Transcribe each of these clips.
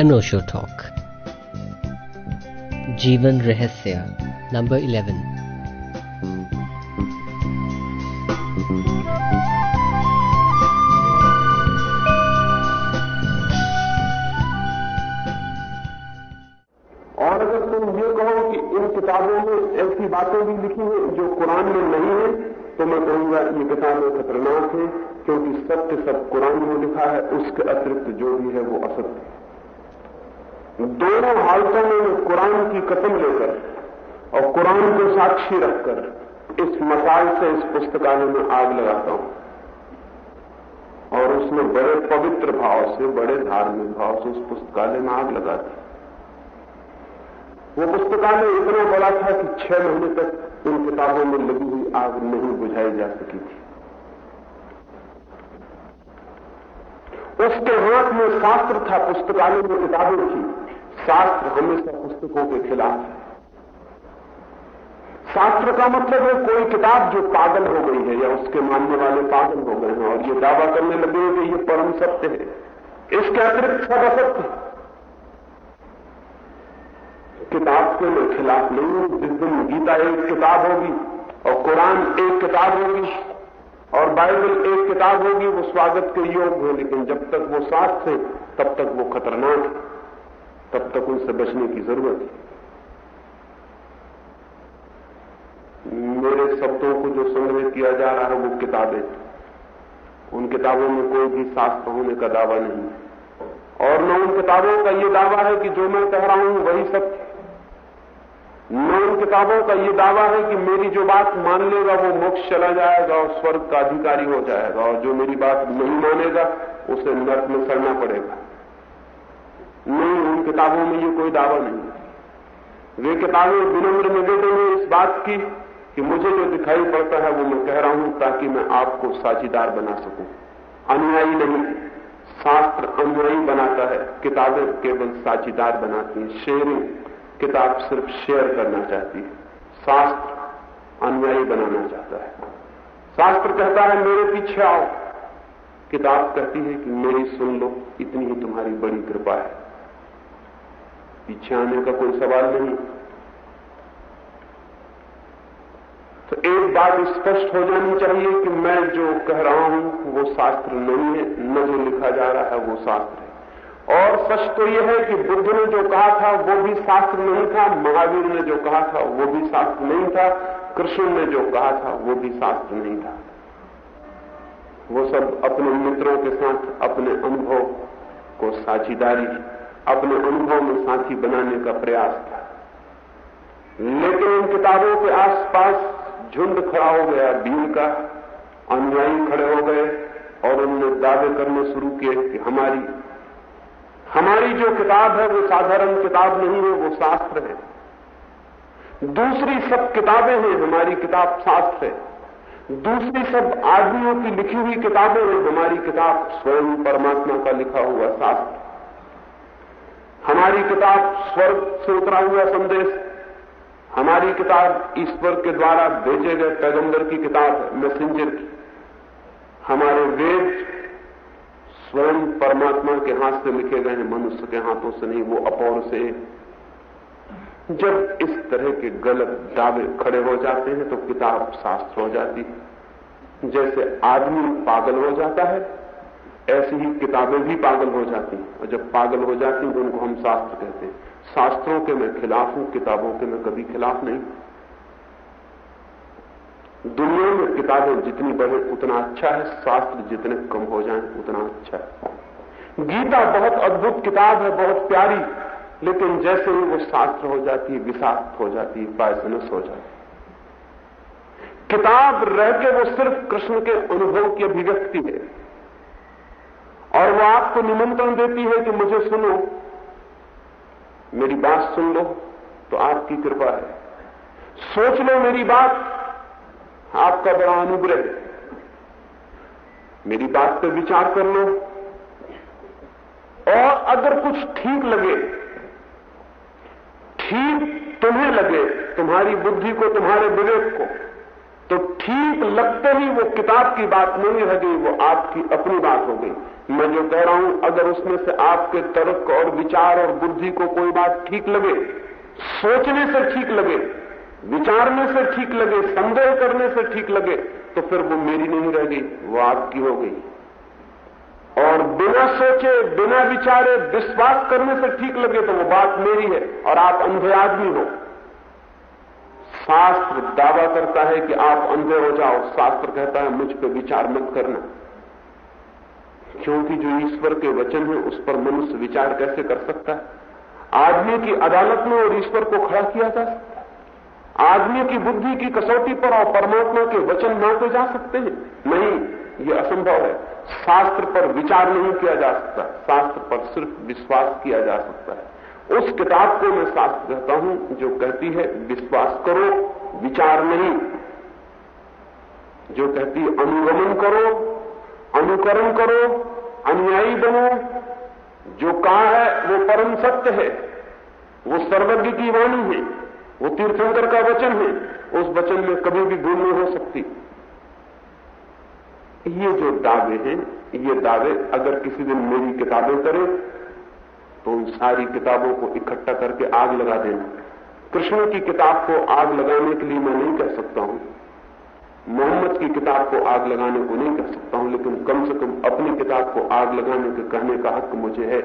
अनोशो talk जीवन रहस्य number eleven और अगर तुम ये कहो कि इन किताबों में ऐसी बातें भी लिखी हैं जो कुरान में नहीं है तो मैं कहूँगा, ये किताबें खतरनाक है, क्योंकि सत्य सब कुरान में लिखा है, उसके अतिरिक्त जो भी है वो असत्य है। दोनों हालतों में मैं कुरान की कसम लेकर और कुरान को साक्षी रखकर इस मसाल से इस पुस्तकालय में आग लगाता हूँ। और उसमें बड़े पवित्र भाव से, बड़े धार्मिक भाव से उस पुस्तकालय में आग लगाता वो पुस्तकालय इतना बड़ा था कि छह महीने तक इन किताबों में लगी हुई आग नहीं बुझाई जा सकी थी। उसके हाथ में शास्त्र था पुस्तकालय में किताबें थी। शास्त्र हमेशा पुस्तकों के खिलाफ है। शास्त्र का मतलब है कोई किताब जो पागल हो गई है या उसके मानने वाले पागल हो गए हैं और ये दावा करने लगे कि ये परम सत्य है। इसके अतिरिक्त सब असत्य किताब के मैं खिलाफ नहीं हूँ, जिस दिन गीता एक किताब होगी और कुरान एक किताब होगी और बाइबल एक किताब होगी, वो स्वागत के योग है, लेकिन जब तक वो साथ थे तब तक वो खतरनाक है। तब तक उनसे बचने की ज़रूरत है। मेरे शब्दों को जो संग्रह किया जा रहा है, वो किताबें उन किताबों में कोई भी शास्त्र होने का दावा नहीं और न उन किताबों का ये दावा है कि जो मैं कह रहा हूँ, वही सत्य न उन किताबों का ये दावा है कि मेरी जो बात मान लेगा, वो मोक्ष चला जाएगा और स्वर्ग का अधिकारी हो जाएगा। और जो मेरी बात नहीं मानेगा, उसे नर्क में सड़ना पड़ेगा। नहीं उन किताबों में ये कोई दावा नहीं वे किताबें विनम्र निवेदन है इस बात की कि मुझे जो दिखाई पड़ता है वो मैं कह रहा हूँ ताकि मैं आपको साझीदार बना सकूँ। अनुयायी नहीं, शास्त्र अनुयायी बनाता है, किताबें केवल साझीदार बनाती हैं शेयरिंग किताब सिर्फ़ शेयर करना चाहती है, शास्त्र अनुयायी बनाना चाहता है। शास्त्र कहता है, मेरे पीछे आओ। किताब कहती है कि मेरी सुन लो, इतनी ही तुम्हारी बड़ी कृपा है। पीछे आने का कोई सवाल नहीं। तो एक बात स्पष्ट हो जानी चाहिए कि मैं जो कह रहा हूँ, वो शास्त्र नहीं है, न जो लिखा जा रहा है, वो शास्त्र है। और सच तो यह है कि बुद्ध ने जो कहा था, वो भी शास्त्र नहीं था, महावीर ने जो कहा था, वो भी शास्त्र नहीं था, कृष्ण ने जो कहा था, वो भी शास्त्र नहीं था। वो सब अपने मित्रों के साथ, अपने अनुभव को साझीदारी अपने अनुभव में साथी बनाने का प्रयास था। लेकिन इन किताबों के आसपास झुंड खड़ा हो गया, भीड़ का, अनुयायी खड़े हो गए, और उन्होंने दावे करने शुरू किए कि हमारी हमारी जो किताब है, वो साधारण किताब नहीं है, वो शास्त्र है। दूसरी सब किताबें हैं, हमारी किताब शास्त्र है। दूसरी सब आदमियों की लिखी हुई किताबें हैं, हमारी किताब स्वयं परमात्मा का लिखा हुआ शास्त्र हमारी किताब स्वर्ग से उतरा हुआ संदेश, हमारी किताब ईश्वर के द्वारा भेजे गए पैगंबर की किताब मैसेंजर की। हमारे वेद स्वयं परमात्मा के हाथ से लिखे गए हैं, मनुष्य के हाथों से नहीं, वो अपौर से जब इस तरह के गलत दावे खड़े हो जाते हैं तो किताब शास्त्र हो जाती है। जैसे आदमी पागल हो जाता है ऐसी ही किताबें भी पागल हो जाती और जब पागल हो जाती तो उनको हम शास्त्र कहते हैं। शास्त्रों के मैं खिलाफ हूँ, किताबों के मैं कभी खिलाफ नहीं। दुनिया में किताबें जितनी बढ़े, उतना अच्छा है। शास्त्र जितने कम हो जाए, उतना अच्छा है। गीता बहुत अद्भुत किताब है, बहुत प्यारी। लेकिन जैसे ही वो शास्त्र हो जाती है, विषाक्त हो जाती है, पायसनस हो जाती किताब रह के वो सिर्फ़ कृष्ण के अनुभव की अभिव्यक्ति है। और वो आपको निमंत्रण देती है कि मुझे सुनो। मेरी बात सुन लो तो आपकी कृपा है। सोच लो मेरी बात। आपका बड़ा अनुग्रह मेरी बात पर विचार कर लो। और अगर कुछ ठीक लगे, ठीक तुम्हें लगे, तुम्हारी बुद्धि को, तुम्हारे विवेक को तो ठीक लगते ही वो किताब की बात नहीं रह गई वो आपकी अपनी बात हो गई। मैं जो कह रहा हूँ, अगर उसमें से आपके तर्क और विचार और बुद्धि को कोई बात ठीक लगे, सोचने से ठीक लगे, विचारने से ठीक लगे, संदेह करने से ठीक लगे तो फिर वो मेरी नहीं रह गई वो आपकी हो गई। और बिना सोचे, बिना विचारे, विश्वास करने से ठीक लगे तो वो बात मेरी है और आप अंधे आदमी हो। शास्त्र दावा करता है कि आप अंधे हो जाओ। शास्त्र कहता है, मुझ पर विचार मत करना। क्योंकि जो ईश्वर के वचन है, उस पर मनुष्य विचार कैसे कर सकता है? आदमी की अदालत में और ईश्वर को खड़ा किया जा सकता आदमी की बुद्धि की कसौटी पर और परमात्मा के वचन नापे जा सकते हैं। नहीं, ये असंभव है। शास्त्र पर विचार नहीं किया जा सकता। शास्त्र पर सिर्फ़ विश्वास किया जा सकता है। उस किताब को मैं शास्त्र कहता हूँ, जो कहती है, विश्वास करो, विचार नहीं। जो कहती है, अनुगमन करो, अनुकरण करो, अनुयायी बनो। जो कहा है, वो परम सत्य है। वो सर्वज्ञ की वाणी है। वो तीर्थंकर का वचन है। उस वचन में कभी भी भूल नहीं हो सकती। ये जो दावे हैं, ये दावे अगर किसी दिन मेरी किताबें करें तो उन सारी किताबों को इकट्ठा करके आग लगा देना। कृष्ण की किताब को आग लगाने के लिए मैं नहीं कह सकता हूँ। मोहम्मद की किताब को आग लगाने को नहीं कह सकता हूँ, लेकिन कम से कम अपनी किताब को आग लगाने के कहने का हक मुझे है।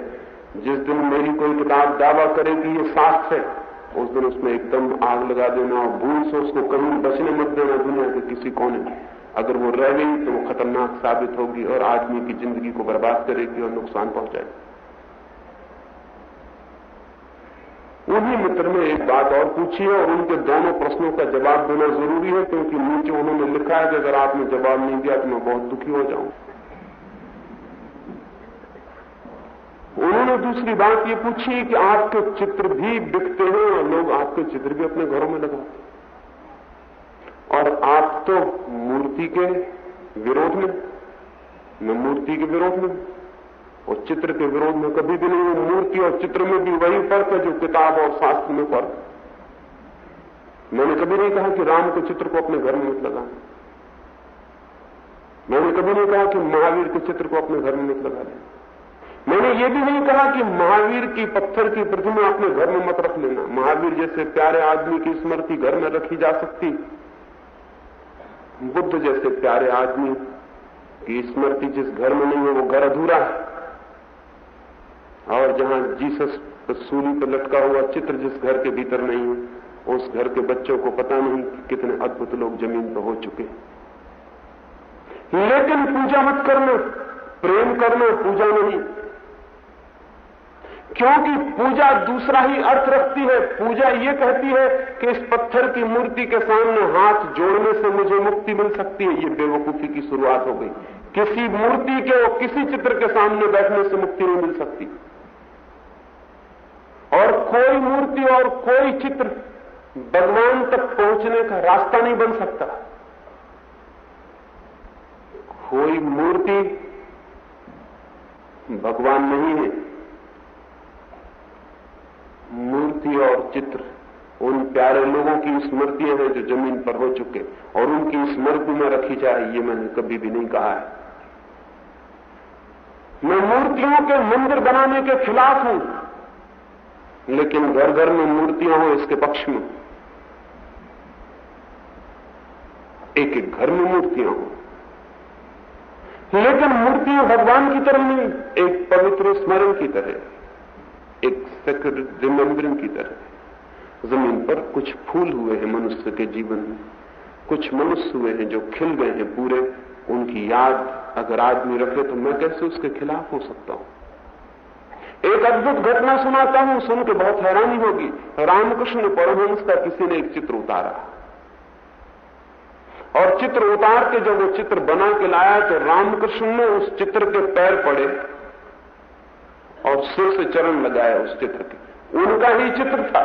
जिस दिन मेरी कोई किताब दावा करे कि ये शास्त्र है, उस दिन उसमें एकदम आग लगा देना और भूल से उसको कहीं बचने मत देना दुनिया के किसी कोने में। अगर वो रह गई तो वो खतरनाक साबित होगी और आदमी की ज़िंदगी को बर्बाद करेगी और नुकसान पहुंचाएगी। उन्हीं मित्र ने एक बात और पूछी है और उनके दोनों प्रश्नों का जवाब देना ज़रूरी है, क्योंकि नीचे उन्होंने लिखा है कि अगर आपने जवाब नहीं दिया तो मैं बहुत दुखी हो जाऊँ। उन्होंने दूसरी बात ये पूछी कि आपके चित्र भी बिकते हैं और लोग आपके चित्र भी अपने घरों में लगाते और आप तो मूर्ति के विरोध में मैं मूर्ति के विरोध में और चित्र के विरोध में कभी भी नहीं मूर्ति और चित्र में भी वही फ़र्क है जो किताब और शास्त्र में फ़र्क मैंने कभी नहीं कहा कि राम के चित्र को अपने घर में मत लगाना। मैंने कभी नहीं कहा कि महावीर के चित्र को अपने घर में मत लगा लेना मैंने ये भी नहीं कहा कि महावीर की पत्थर की प्रतिमा अपने घर में मत रख लेना। महावीर जैसे प्यारे आदमी की स्मृति घर में रखी जा सकती। बुद्ध जैसे प्यारे आदमी की स्मृति जिस घर में नहीं है, वो घर अधूरा है। और जहाँ जीसस सूली पर लटका हुआ चित्र जिस घर के भीतर नहीं है, उस घर के बच्चों को पता नहीं कितने अद्भुत लोग ज़मीन पर हो चुके लेकिन पूजा मत करना, प्रेम करना, पूजा नहीं। क्योंकि पूजा दूसरा ही अर्थ रखती है। पूजा ये कहती है कि इस पत्थर की मूर्ति के सामने हाथ जोड़ने से मुझे मुक्ति मिल सकती है। ये बेवकूफ़ी की शुरुआत हो गई। किसी मूर्ति के और किसी चित्र के सामने बैठने से मुक्ति नहीं मिल सकती। और कोई मूर्ति और कोई चित्र भगवान तक पहुँचने का रास्ता नहीं बन सकता। कोई मूर्ति भगवान नहीं है। मूर्ति और चित्र, उन प्यारे लोगों की स्मृतियाँ हैं जो ज़मीन पर हो चुके और उनकी स्मृति में रखी जाए ये मैंने कभी भी नहीं कहा है। मैं मूर्तियों के मंदिर बनाने के खिलाफ हूँ लेकिन घर घर में मूर्तियाँ हो इसके पक्ष में। एक एक घर में मूर्तियाँ हो। लेकिन मूर्तियाँ भगवान की तरह नहीं, एक पवित्र स्मरण की तरह, एक सेक्रेट रिमेम्बरिंग की तरह। ज़मीन पर कुछ फूल हुए हैं मनुष्य के जीवन में। कुछ मनुष्य हुए हैं जो खिल गए हैं पूरे। उनकी याद अगर आदमी रखे तो मैं कैसे उसके खिलाफ हो सकता हूँ? एक अद्भुत घटना सुनाता हूँ, सुन के बहुत हैरानी होगी। रामकृष्ण परमहंस का किसी ने एक चित्र उतारा। और चित्र उतार के जब वो चित्र बना के लाया तो रामकृष्ण ने उस चित्र के पैर पड़े और सिर से चरण लगाया उस चित्र के। उनका ही चित्र था।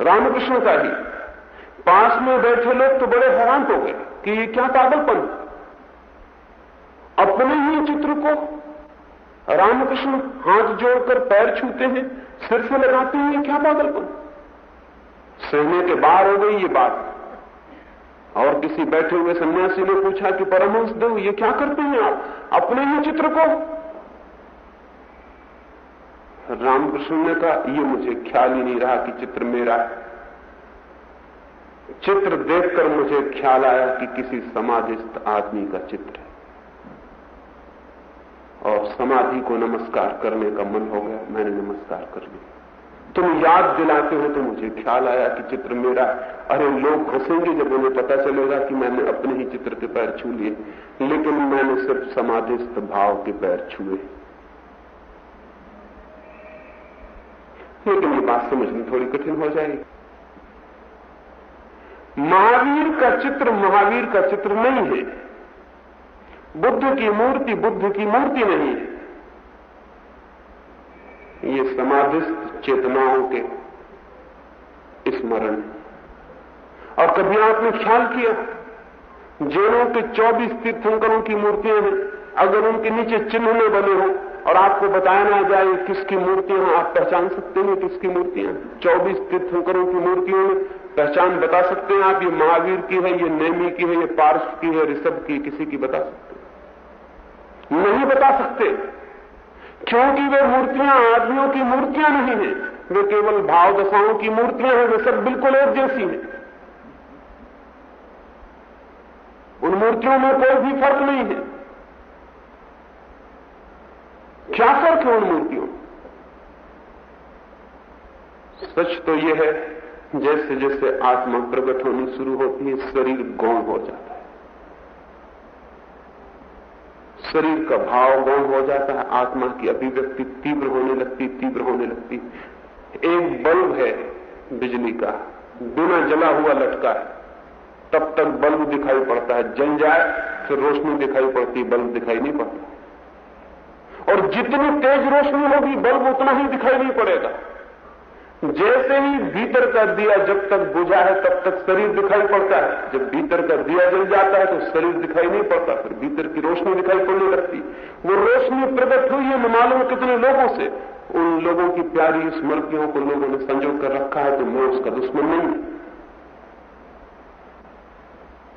रामकृष्ण का ही। पास में बैठे लोग तो बड़े हैरान हो गए कि ये क्या पागलपन? अपने ही चित्र को रामकृष्ण हाथ जोड़कर पैर छूते हैं, सिर से लगाते हैं, क्या पागलपन सहने के बाहर हो गई ये बात। और किसी बैठे हुए सन्यासी ने पूछा कि परमहंस देव, ये क्या करते हैं आप? अपने ही चित्र को? रामकृष्ण ने कहा, ये मुझे ख्याल ही नहीं रहा कि चित्र मेरा है। चित्र देखकर मुझे ख्याल आया कि किसी समाधिस्थ आदमी का चित्र है। और समाधि को नमस्कार करने का मन हो गया। मैंने नमस्कार कर लिया। तुम याद दिलाते हो तो मुझे ख्याल आया कि चित्र मेरा अरे लोग हंसेंगे जब उन्हें पता चलेगा कि मैंने अपने ही चित्र के पैर छू लिए। लेकिन मैंने सिर्फ़ समाधिस्थ भाव के पैर छुए। लेकिन ये बात समझनी थोड़ी कठिन हो जाएगी। महावीर का चित्र महावीर का चित्र नहीं है। बुद्ध की मूर्ति, बुद्ध की मूर्ति नहीं है। ये समाधिस्थ चेतनाओं के स्मरण। और कभी आपने ख्याल किया, जैनों के 24 तीर्थंकरों की मूर्तियाँ हैं, अगर उनके नीचे चिन्ह में बने हो, और आपको बताया ना जाए किसकी मूर्तियाँ हैं, आप पहचान सकते हैं किसकी मूर्तियाँ 24 तीर्थंकरों की मूर्तियों में पहचान बता सकते हैं आप, ये महावीर की है, ये नेमी की है, ये पार्श की है, ऋषभ की, किसी की बता सकते नहीं बता सकते। क्योंकि वे मूर्तियाँ, आदमियों की मूर्तियाँ नहीं है। वे केवल भाव दशाओं की मूर्तियाँ हैं, वे सब बिल्कुल एक जैसी हैं। उन मूर्तियों में कोई भी फ़र्क नहीं है। क्या फ़र्क है उन मूर्तियों सच तो यह है जैसे जैसे आत्मा प्रकट होनी शुरू होती है, शरीर गौण हो जाता है। शरीर का भाव गौण हो जाता है, आत्मा की अभिव्यक्ति तीव्र होने लगती, तीव्र होने लगती। एक बल्ब है बिजली का, बिना जला हुआ लटका है। तब तक बल्ब दिखाई पड़ता है, जल जाए, फिर रोशनी दिखाई पड़ती, बल्ब दिखाई नहीं पड़ता। और जितनी तेज रोशनी होगी, बल्ब उतना ही दिखाई नहीं पड़ेगा। जैसे ही भीतर का दिया जब तक बुझा है, तब तक शरीर दिखाई पड़ता है। जब भीतर का दिया जल जाता है तो शरीर दिखाई नहीं पड़ता। फिर भीतर की रोशनी दिखाई पड़ने लगती। वो रोशनी प्रकट हुई है मालूम कितने लोगों से। उन लोगों की प्यारी स्मृतियों को लोगों ने संजो कर रखा है तो मैं उसका दुश्मन नहीं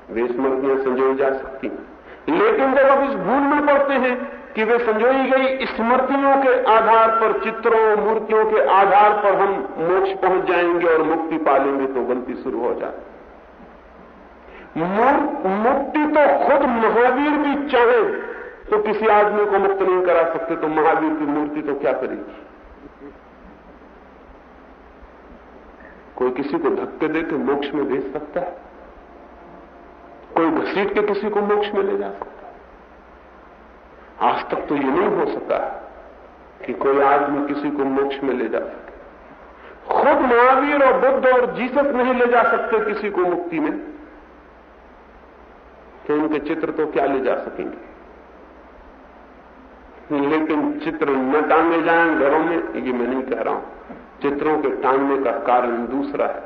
वे स्मृतियाँ संजोई जा सकती लेकिन जब आप इस भूल में पड़ते हैं कि वे संजोई गई स्मृतियों के आधार पर, चित्रों, मूर्तियों के आधार पर हम मोक्ष पहुँच जाएँगे और मुक्ति पालेंगे तो गलती शुरू हो जाए मुक्ति तो खुद महावीर भी चाहे तो किसी आदमी को मुक्त नहीं करा सकते तो महावीर की मूर्ति तो क्या करेगी? कोई किसी को धक्के दे के मोक्ष में भेज सकता है? कोई घसीट के किसी को मोक्ष में ले जा सकता आज तक तो ये नहीं हो सका कि कोई आदमी किसी को मोक्ष में ले जा सके। खुद महावीर और बुद्ध और जीसस नहीं ले जा सकते किसी को मुक्ति में। तो उनके चित्र तो क्या ले जा सकेंगे? लेकिन चित्र न टांगे जाए घरों में, ये मैं नहीं कह रहा हूँ। चित्रों के टांगने का कारण दूसरा है।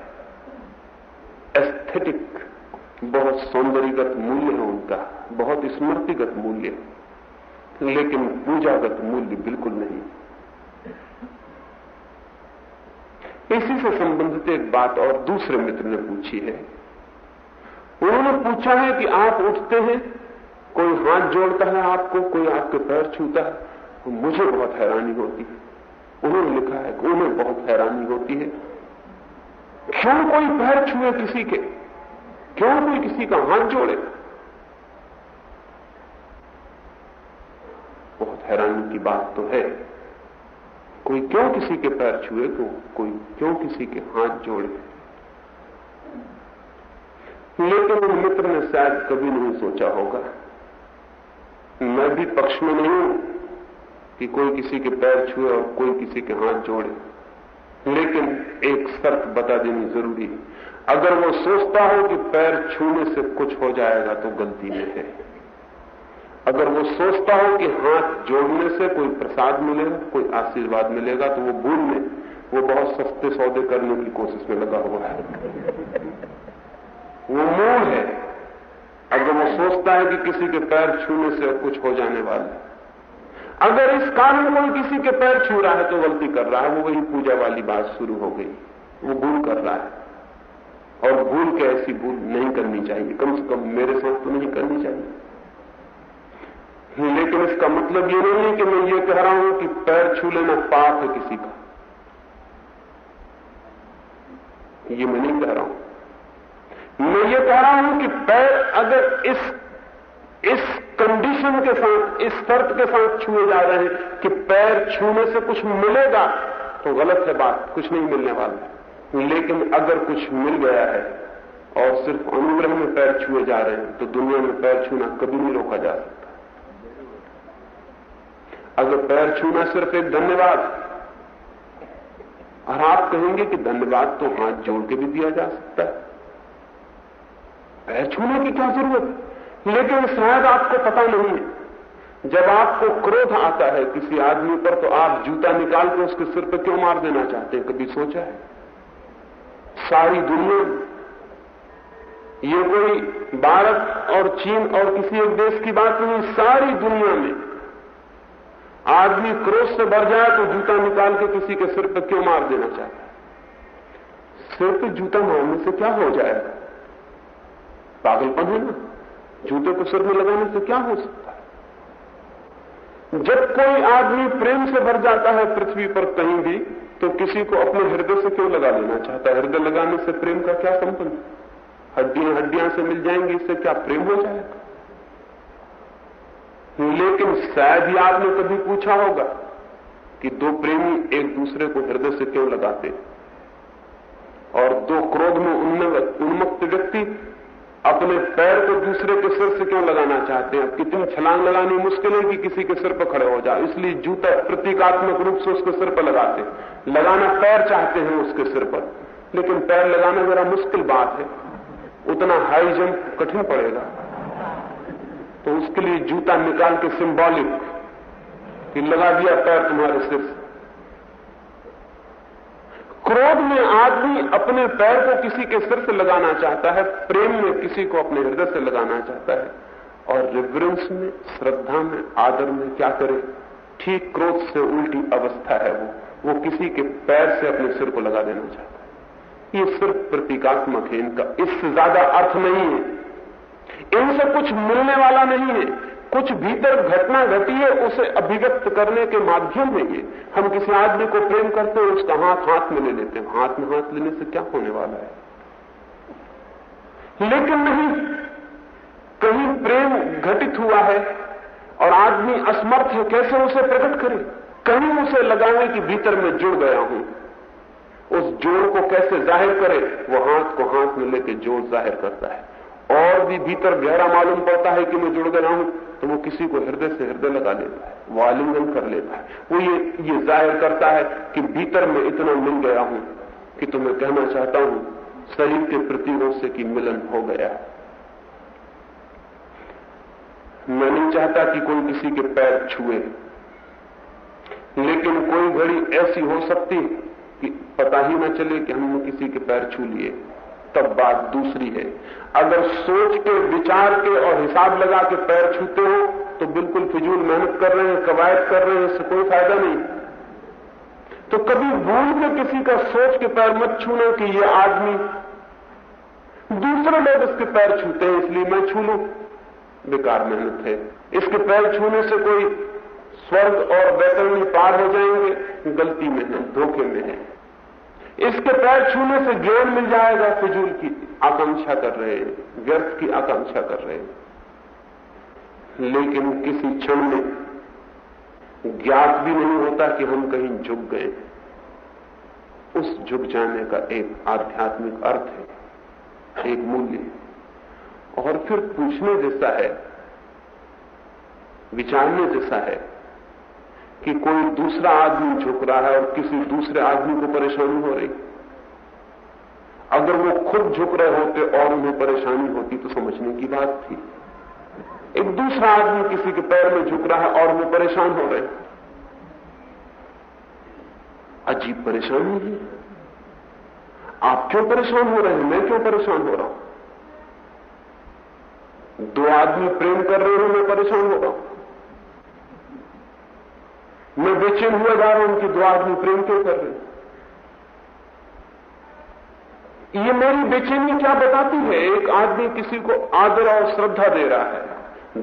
एस्थेटिक बहुत सौंदर्यगत मूल्य है उनका, बहुत स्मृतिगत मूल्य है। लेकिन पूजागत मूल्य बिल्कुल नहीं। इसी से संबंधित एक बात और दूसरे मित्र ने पूछी है। उन्होंने पूछा है कि आप उठते हैं, कोई हाथ जोड़ता है आपको, कोई आपके पैर छूता है तो मुझे बहुत हैरानी होती है। उन्होंने लिखा है कि उन्हें बहुत हैरानी होती है। क्यों कोई पैर छुए किसी के? क्यों कोई किसी का हाथ जोड़े? बहुत हैरानी की बात तो है। कोई क्यों किसी के पैर छुए तो कोई क्यों किसी के हाथ जोड़े? लेकिन उन मित्र ने शायद कभी नहीं सोचा होगा। मैं भी पक्ष में नहीं हूँ कि कोई किसी के पैर छुए और कोई किसी के हाथ जोड़े। लेकिन एक शर्त बता देनी ज़रूरी है। अगर वो सोचता हो कि पैर छूने से कुछ हो जाएगा तो गलती में है। अगर वो सोचता हो कि हाथ जोड़ने से कोई प्रसाद मिलेगा कोई आशीर्वाद मिलेगा तो वो भूल में वो बहुत सस्ते सौदे करने की कोशिश में लगा हुआ है। वो मूल है। अगर वो सोचता है कि किसी के पैर छूने से कुछ हो जाने वाला है। अगर इस कारण कोई किसी के पैर छू रहा है तो गलती कर रहा है। वो वही पूजा वाली बात शुरू हो गई। वो भूल कर रहा है। और भूल के ऐसी भूल नहीं करनी चाहिए। कम से कम मेरे साथ तो नहीं करनी चाहिए। लेकिन इसका मतलब ये नहीं है कि मैं ये कह रहा हूँ कि पैर छू लेना पाप है किसी का। ये मैं नहीं कह रहा हूँ। मैं ये कह रहा हूँ कि पैर अगर इस इस कंडीशन के साथ, इस शर्त के साथ छुए जा रहे हैं कि पैर छूने से कुछ मिलेगा तो गलत है बात, कुछ नहीं मिलने वाला लेकिन अगर कुछ मिल गया है और सिर्फ़ अनुग्रह में पैर छुए जा रहे हैं तो दुनिया में पैर छूना कभी नहीं रोका जा सकता। अगर पैर छूना सिर्फ़ एक धन्यवाद। और आप कहेंगे कि धन्यवाद तो हाथ जोड़ के भी दिया जा सकता है। पैर छूने की क्या ज़रूरत? लेकिन शायद आपको पता नहीं है। जब आपको क्रोध आता है किसी आदमी पर तो आप जूता निकाल के उसके सिर पर क्यों मार देना चाहते हैं? कभी सोचा है? सारी दुनिया, ये कोई भारत और चीन और किसी एक देश की बात नहीं, सारी दुनिया में आदमी क्रोध से भर जाए तो जूता निकाल के किसी के सिर पर क्यों मार देना चाहता सिर पर जूता मारने से क्या हो जाएगा? पागलपन है ना? जूते को सिर में लगाने से क्या हो सकता है? जब कोई आदमी प्रेम से भर जाता है पृथ्वी पर कहीं भी तो किसी को अपने हृदय से क्यों लगा लेना चाहता है? हृदय लगाने से प्रेम का क्या संबंध? हड्डियाँ हड्डियाँ से मिल जाएँगी, इससे क्या प्रेम हो जाएगा? लेकिन शायद ही आपने कभी पूछा होगा कि दो प्रेमी एक दूसरे को हृदय से क्यों लगाते और दो क्रोध में उन्मुक्त व्यक्ति अपने पैर को दूसरे के सिर से क्यों लगाना चाहते हैं? कितनी छलांग लगानी मुश्किल है कि किसी के सिर पर खड़े हो जाए इसलिए जूता प्रतीकात्मक रूप से उसके सिर पर लगाते लगाना पैर चाहते हैं उसके सिर पर। लेकिन पैर लगाना जरा मुश्किल बात है। उतना हाई जंप कठिन पड़ेगा। तो उसके लिए जूता निकाल के सिंबॉलिक कि लगा दिया पैर तुम्हारे सिर क्रोध में आदमी अपने पैर को किसी के सिर से लगाना चाहता है, प्रेम में किसी को अपने हृदय से लगाना चाहता है। और रिवरेंस में, श्रद्धा में, आदर में क्या करे? ठीक क्रोध से उल्टी अवस्था है वो। वो किसी के पैर से अपने सिर को लगा देना चाहता है। ये सिर्फ़ प्रतीकात्मक है इनका। इससे ज़्यादा अर्थ नहीं है। इनसे कुछ मिलने वाला नहीं है। कुछ भीतर घटना घटी है, उसे अभिव्यक्त करने के माध्यम है ये। हम किसी आदमी को प्रेम करते हैं, उसका हाथ हाथ में ले लेते हैं। हाथ में हाथ लेने से क्या होने वाला है? लेकिन नहीं, कहीं प्रेम घटित हुआ है और आदमी असमर्थ है, कैसे उसे प्रकट करे? कहीं उसे लगाने की भीतर में जुड़ गया हूँ। उस जोड़ को कैसे ज़ाहिर करे? वो हाथ को हाथ में लेके जोड़ ज़ाहिर करता है। और भी भीतर गहरा मालूम पड़ता है कि मैं जुड़ गया हूँ तो वो किसी को हृदय से हृदय लगा लेता है, वो आलिंगन कर लेता है। वो ये ये ज़ाहिर करता है कि भीतर में इतना मिल गया हूँ कि तो मैं कहना चाहता हूँ, शरीर के प्रतीकों से कि मिलन हो गया। मैं नहीं चाहता कि कोई किसी के पैर छुए, लेकिन कोई घड़ी ऐसी हो सकती कि पता ही ना चले कि हमने किसी के पैर छू लिए। तब बात दूसरी है। अगर सोच के, विचार के और हिसाब लगा के पैर छूते हो तो बिल्कुल फिजूल मेहनत कर रहे हैं, कवायद कर रहे हैं, इससे कोई फ़ायदा नहीं। तो कभी भूल के किसी का सोच के पैर मत छूना कि ये आदमी, दूसरे लोग इसके पैर छूते हैं, इसलिए मैं छू लू। बेकार मेहनत है। इसके पैर छूने से कोई स्वर्ग और वैतरणी पार हो जाएँगे। गलती में है धोखे में है। इसके पैर छूने से ज्ञान मिल जाएगा फिजूल की आकांक्षा कर रहे हैं, व्यर्थ की आकांक्षा कर रहे हैं। लेकिन किसी क्षण में ज्ञात भी नहीं होता कि हम कहीं झुक गए। उस झुक जाने का एक आध्यात्मिक अर्थ है, एक मूल्य और फिर पूछने जैसा है, विचारने जैसा है कि कोई दूसरा आदमी झुक रहा है और किसी दूसरे आदमी को परेशानी हो रही। अगर वो खुद झुक रहे होते और उन्हें परेशानी होती तो समझने की बात थी। एक दूसरा आदमी किसी के पैर में झुक रहा है और वो परेशान हो रहे। अजीब परेशानी है। आप क्यों परेशान हो रहे हैं? मैं क्यों परेशान हो रहा हूँ? दो आदमी प्रेम कर रहे हो, मैं परेशान हो रहा हूँ। मैं बेचैन हुआ जा रहा हूँ उनकी दो आदमी प्रेम क्यों कर रहे? ये मेरी बेचैनी क्या बताती है? एक आदमी किसी को आदर और श्रद्धा दे रहा है,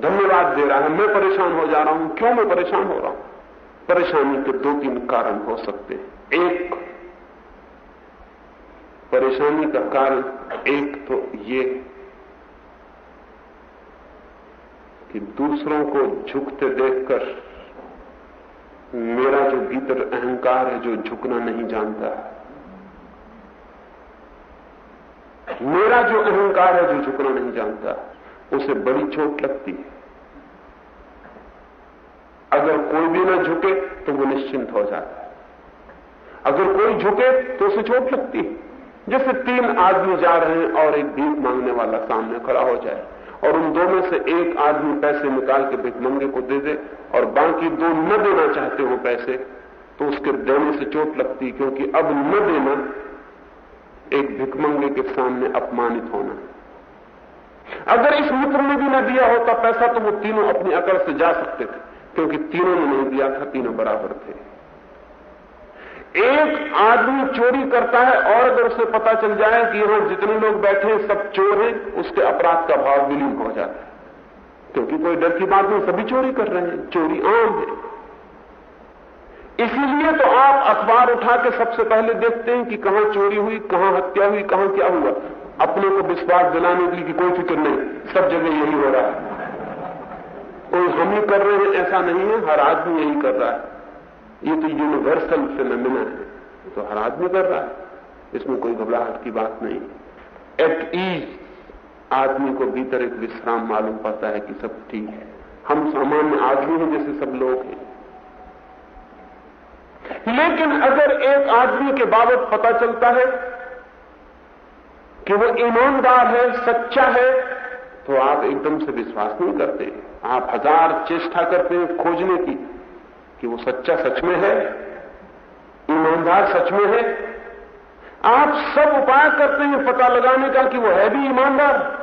धन्यवाद दे रहा है। मैं परेशान हो जा रहा हूँ। क्यों मैं परेशान हो रहा हूँ? परेशानी के दो तीन कारण हो सकते हैं। एक, परेशानी का कारण एक तो ये कि दूसरों को झुकते देखकर भीतर अहंकार है जो झुकना नहीं जानता। मेरा जो अहंकार है जो झुकना नहीं जानता, उसे बड़ी चोट लगती है। अगर कोई भी ना झुके तो वो निश्चिंत हो जाता है। अगर कोई झुके तो उसे चोट लगती है। जैसे तीन आदमी जा रहे हैं और एक भीख मांगने वाला सामने खड़ा हो जाए, और उन दो में से एक आदमी पैसे निकाल के भिकमंगे को दे दे, और बाकी दो न देना चाहते हो पैसे तो उसके देने से चोट लगती क्योंकि अब न देना, एक भिकमंगे के सामने अपमानित होना। अगर इस मित्र ने भी न दिया होता पैसा तो वो तीनों अपनी अकड़ से जा सकते थे, क्योंकि तीनों ने नहीं दिया था, तीनों बराबर थे। एक आदमी चोरी करता है, और अगर उसे पता चल जाए कि यहाँ जितने लोग बैठे हैं, सब चोर हैं, उसके अपराध का भाव विलीन हो जाता है। क्योंकि कोई डर की बात नहीं, सभी चोरी कर रहे हैं, चोरी आम है। इसीलिए तो आप अखबार उठा के सबसे पहले देखते हैं कि कहाँ चोरी हुई, कहाँ हत्या हुई, कहाँ क्या हुआ। अपने को विश्वास दिलाने के लिए कोई फ़िक्र नहीं, सब जगह यही हो रहा है। कोई हम ही कर रहे हैं, ऐसा नहीं है, हर आदमी यही कर रहा है। ये तो यूनिवर्सल फिनमिना है तो हर आदमी कर रहा है। इसमें कोई घबराहट की बात नहीं। एट ईज आदमी को भीतर एक विश्राम मालूम पड़ता है कि सब ठीक है। हम सामान्य आदमी हैं जैसे सब लोग हैं। लेकिन अगर एक आदमी के बाबत पता चलता है कि वो ईमानदार है, सच्चा है तो आप एकदम से विश्वास नहीं करते। आप हज़ार चेष्टा करते हैं खोजने की कि वो सच्चा सच में है, ईमानदार सच में है। आप सब उपाय करते हैं पता लगाने का कि वो है भी ईमानदार।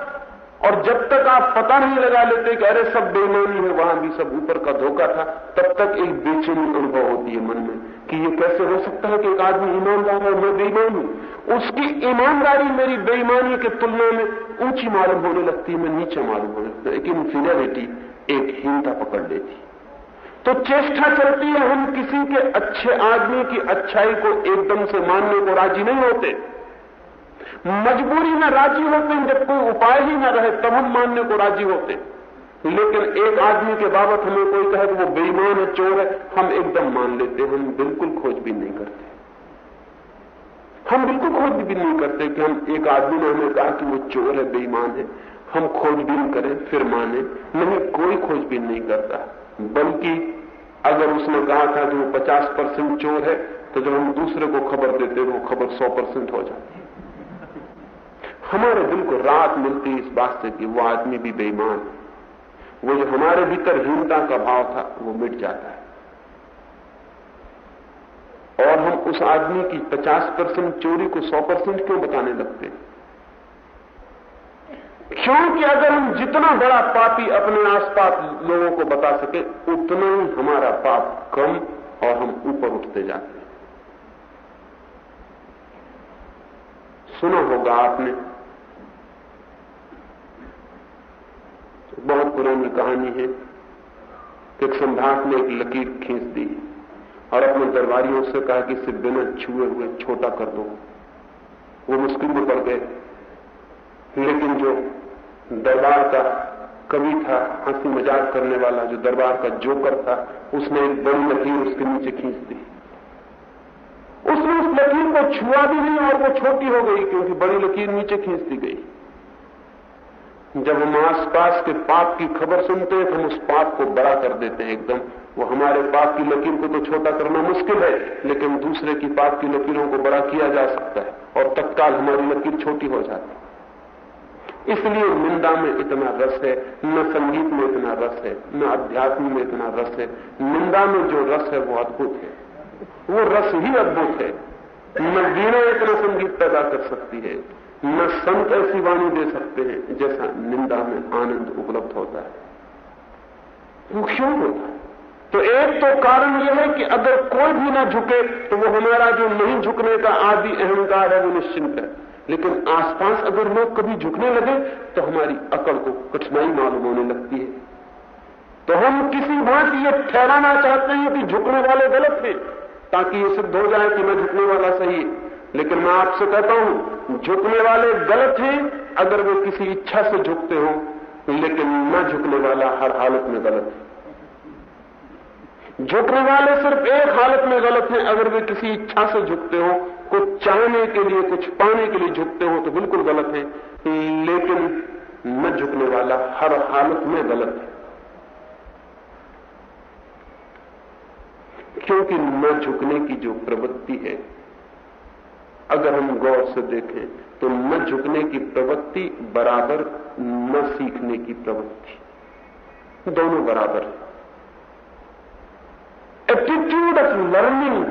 और जब तक आप पता नहीं लगा लेते कि अरे सब बेईमानी है, वहाँ भी सब ऊपर का धोखा था, तब तक एक बेचैनी अनुभव होती है मन में कि ये कैसे हो सकता है कि एक आदमी ईमानदार है, मैं बेईमान हूँ। उसकी ईमानदारी मेरी बेईमानी के तुलना में ऊँची मालूम होने लगती है, मैं नीचे मालूम होने लगता एक इन्फीरियरिटी एक हीनता पकड़ लेती तो चेष्टा चलती है, हम किसी के अच्छे आदमी की अच्छाई को एकदम से मानने को राज़ी नहीं होते। मजबूरी में राज़ी होते हैं, जब कोई उपाय ही ना रहे, तब हम मानने को राज़ी होते हैं। लेकिन एक आदमी के बाबत हमें कोई कहे कि वो बेईमान है चोर है, हम एकदम मान लेते हैं, हम बिल्कुल खोजबीन नहीं करते। हम बिल्कुल खोजबीन नहीं करते कि हम एक आदमी ने हमें कहा कि वो चोर है, बेईमान है। हम खोजबीन करें, फिर माने। नहीं, कोई खोजबीन नहीं करता। बल्कि अगर उसने कहा था कि वो 50 परसेंट चोर है तो जब हम दूसरे को खबर देते तो वो खबर 100 परसेंट हो जाती है। हमारे दिल को रात मिलती इस बात से कि वो आदमी भी बेईमान वो जो हमारे भीतर हीनता का भाव था, वो मिट जाता है। और हम उस आदमी की 50 परसेंट, चोरी को 100 परसेंट क्यों बताने लगते हैं? क्योंकि अगर हम जितना बड़ा पापी अपने आसपास लोगों को बता सके, उतना ही हमारा पाप कम और हम ऊपर उठते जाते हैं। सुना होगा आपने बहुत पुरानी कहानी है। कि एक सम्राट ने एक लकीर खींच दी और अपने दरबारियों से कहा कि इसे बिना छुए हुए छोटा कर दो। वो मुश्किल में पड़ गए। लेकिन जो दरबार का कवि था, हँसी मज़ाक करने वाला, जो दरबार का जोकर था, उसने एक बड़ी लकीर उसके नीचे खींच दी। उसने उस लकीर को छुआ भी नहीं और वो छोटी हो गई, क्योंकि बड़ी लकीर नीचे खींच दी गई। जब हम आसपास के पाप की खबर सुनते हैं तो हम उस पाप को बड़ा कर देते हैं एकदम। वो हमारे पाप की लकीर को तो छोटा करना मुश्किल है, लेकिन दूसरे की पाप की लकीरों को बड़ा किया जा सकता है, और तत्काल हमारी लकीर छोटी हो जाती है। इसलिए निंदा में इतना रस है, न संगीत में इतना रस है, न अध्यात्म में इतना रस है। निंदा में जो रस है, वो अद्भुत है। वो रस ही अद्भुत है। न वीणा इतना संगीत पैदा कर सकती है। न संत ऐसी वाणी दे सकते हैं जैसा निंदा में आनंद उपलब्ध होता है। वो क्यों होता है? तो एक तो कारण यह है कि अगर कोई भी ना झुके तो वो हमारा जो नहीं झुकने का आदि अहंकार है, वो निश्चिंत है। लेकिन आसपास अगर लोग कभी झुकने लगे तो हमारी अकड़ को कठिनाई मालूम होने लगती है। तो हम किसी बात ये ठहराना चाहते हैं कि झुकने वाले गलत हैं, ताकि ये सिद्ध हो जाए कि मैं झुकने वाला सही है। लेकिन मैं आपसे कहता हूँ, झुकने वाले गलत हैं अगर वे किसी इच्छा से झुकते हो, लेकिन न झुकने वाला हर हालत में गलत है। झुकने वाले सिर्फ़ एक हालत में गलत हैं अगर वे किसी इच्छा से झुकते हो, कुछ चाहने के लिए, कुछ पाने के लिए झुकते हो तो बिल्कुल गलत है, लेकिन न झुकने वाला हर हालत में गलत है। क्योंकि न झुकने की जो प्रवृत्ति है अगर हम गौर से देखें तो न झुकने की प्रवृत्ति बराबर, न सीखने की प्रवृत्ति। दोनों बराबर है। एटीट्यूड ऑफ़ लर्निंग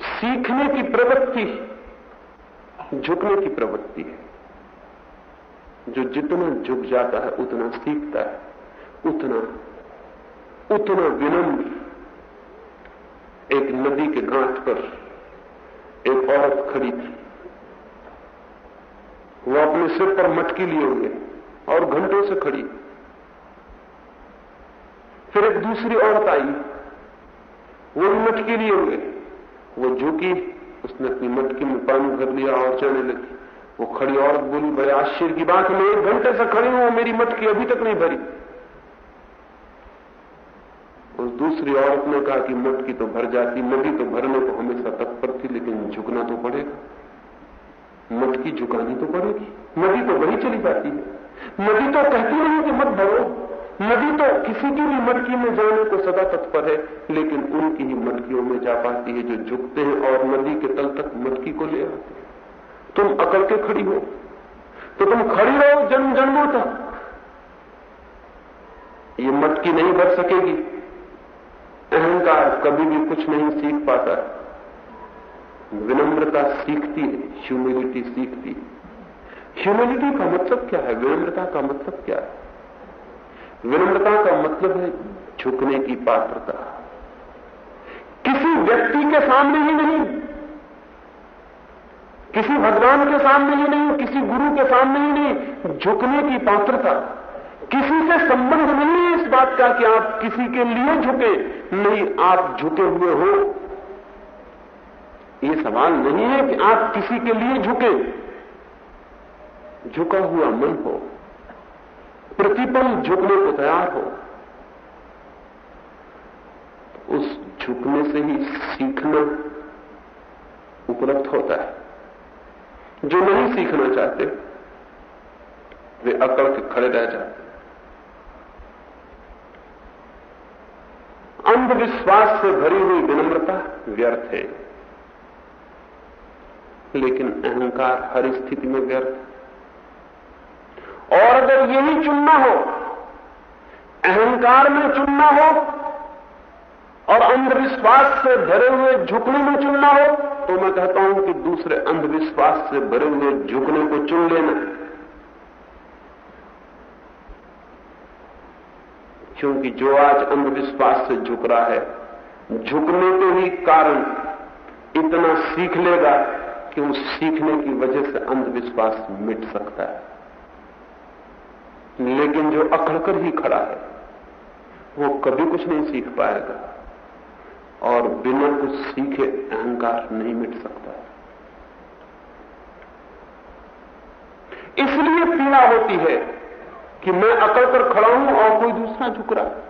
सीखने की प्रवृत्ति, झुकने की प्रवृत्ति है। जो जितना झुक जाता है, उतना सीखता है। उतना उतना विनम्र। एक नदी के घाट पर एक औरत खड़ी थी। वो अपने सिर पर मटकी लिए हुए और घंटों से खड़ी। फिर एक दूसरी औरत आई। वो भी मटकी लिए हुए। वो झुकी उसने अपनी मटकी में पानी भर लिया और जाने लगी। वो खड़ी औरत बोली बड़े आश्चर्य की बात मैं एक घंटे से खड़ी हूँ, मेरी मटकी अभी तक नहीं भरी। उस दूसरी औरत ने कहा कि मटकी तो भर जाती नदी तो भरने को हमेशा तत्पर थी, लेकिन झुकना तो पड़ेगा। मटकी झुकानी तो पड़ेगी। नदी तो वही चली जाती है। नदी तो कहती नहीं कि मत भरो। नदी तो किसी की भी मटकी में जाने को सदा तत्पर है, लेकिन उनकी ही मटकियों में जा पाती है जो झुकते हैं और नदी के तल तक मटकी को ले आते तुम अकड़ के खड़ी हो। तो तुम खड़ी रहो जन्म जन्मों तक। ये मटकी नहीं भर सकेगी। अहंकार कभी भी कुछ नहीं सीख पाता। विनम्रता सीखती है ह्यूमिलिटी सीखती है। ह्यूमिलिटी का मतलब क्या है? विनम्रता का मतलब क्या है? विनम्रता का मतलब है झुकने की पात्रता। किसी व्यक्ति के सामने ही नहीं। किसी भगवान के सामने ही नहीं, किसी गुरु के सामने ही नहीं। झुकने की पात्रता। किसी से संबंध नहीं है इस बात का कि आप किसी के लिए झुके, नहीं, आप झुके हुए हो। ये सवाल नहीं है कि आप किसी के लिए झुके। झुका हुआ मन हो, प्रतिपल झुकने को तैयार हो, उस झुकने से ही सीखना उपलब्ध होता है। जो नहीं सीखना चाहते, वे अकड़ के खड़े रह जाते अंधविश्वास से भरी हुई विनम्रता व्यर्थ है। लेकिन अहंकार हर स्थिति में व्यर्थ। और अगर यही चुनना हो, अहंकार में चुनना हो, और अंधविश्वास से भरे हुए झुकने में चुनना हो तो मैं कहता हूँ कि दूसरे अंधविश्वास से भरे हुए झुकने को चुन लेना। क्योंकि जो आज अंधविश्वास से झुक रहा है, झुकने के ही कारण इतना सीख लेगा कि उस सीखने की वजह से अंधविश्वास मिट सकता है। लेकिन जो अकड़कर ही खड़ा है, वो कभी कुछ नहीं सीख पाएगा और बिना कुछ सीखे अहंकार नहीं मिट सकता इसलिए पीड़ा होती है कि मैं अकड़ कर खड़ा हूँ और कोई दूसरा झुक रहा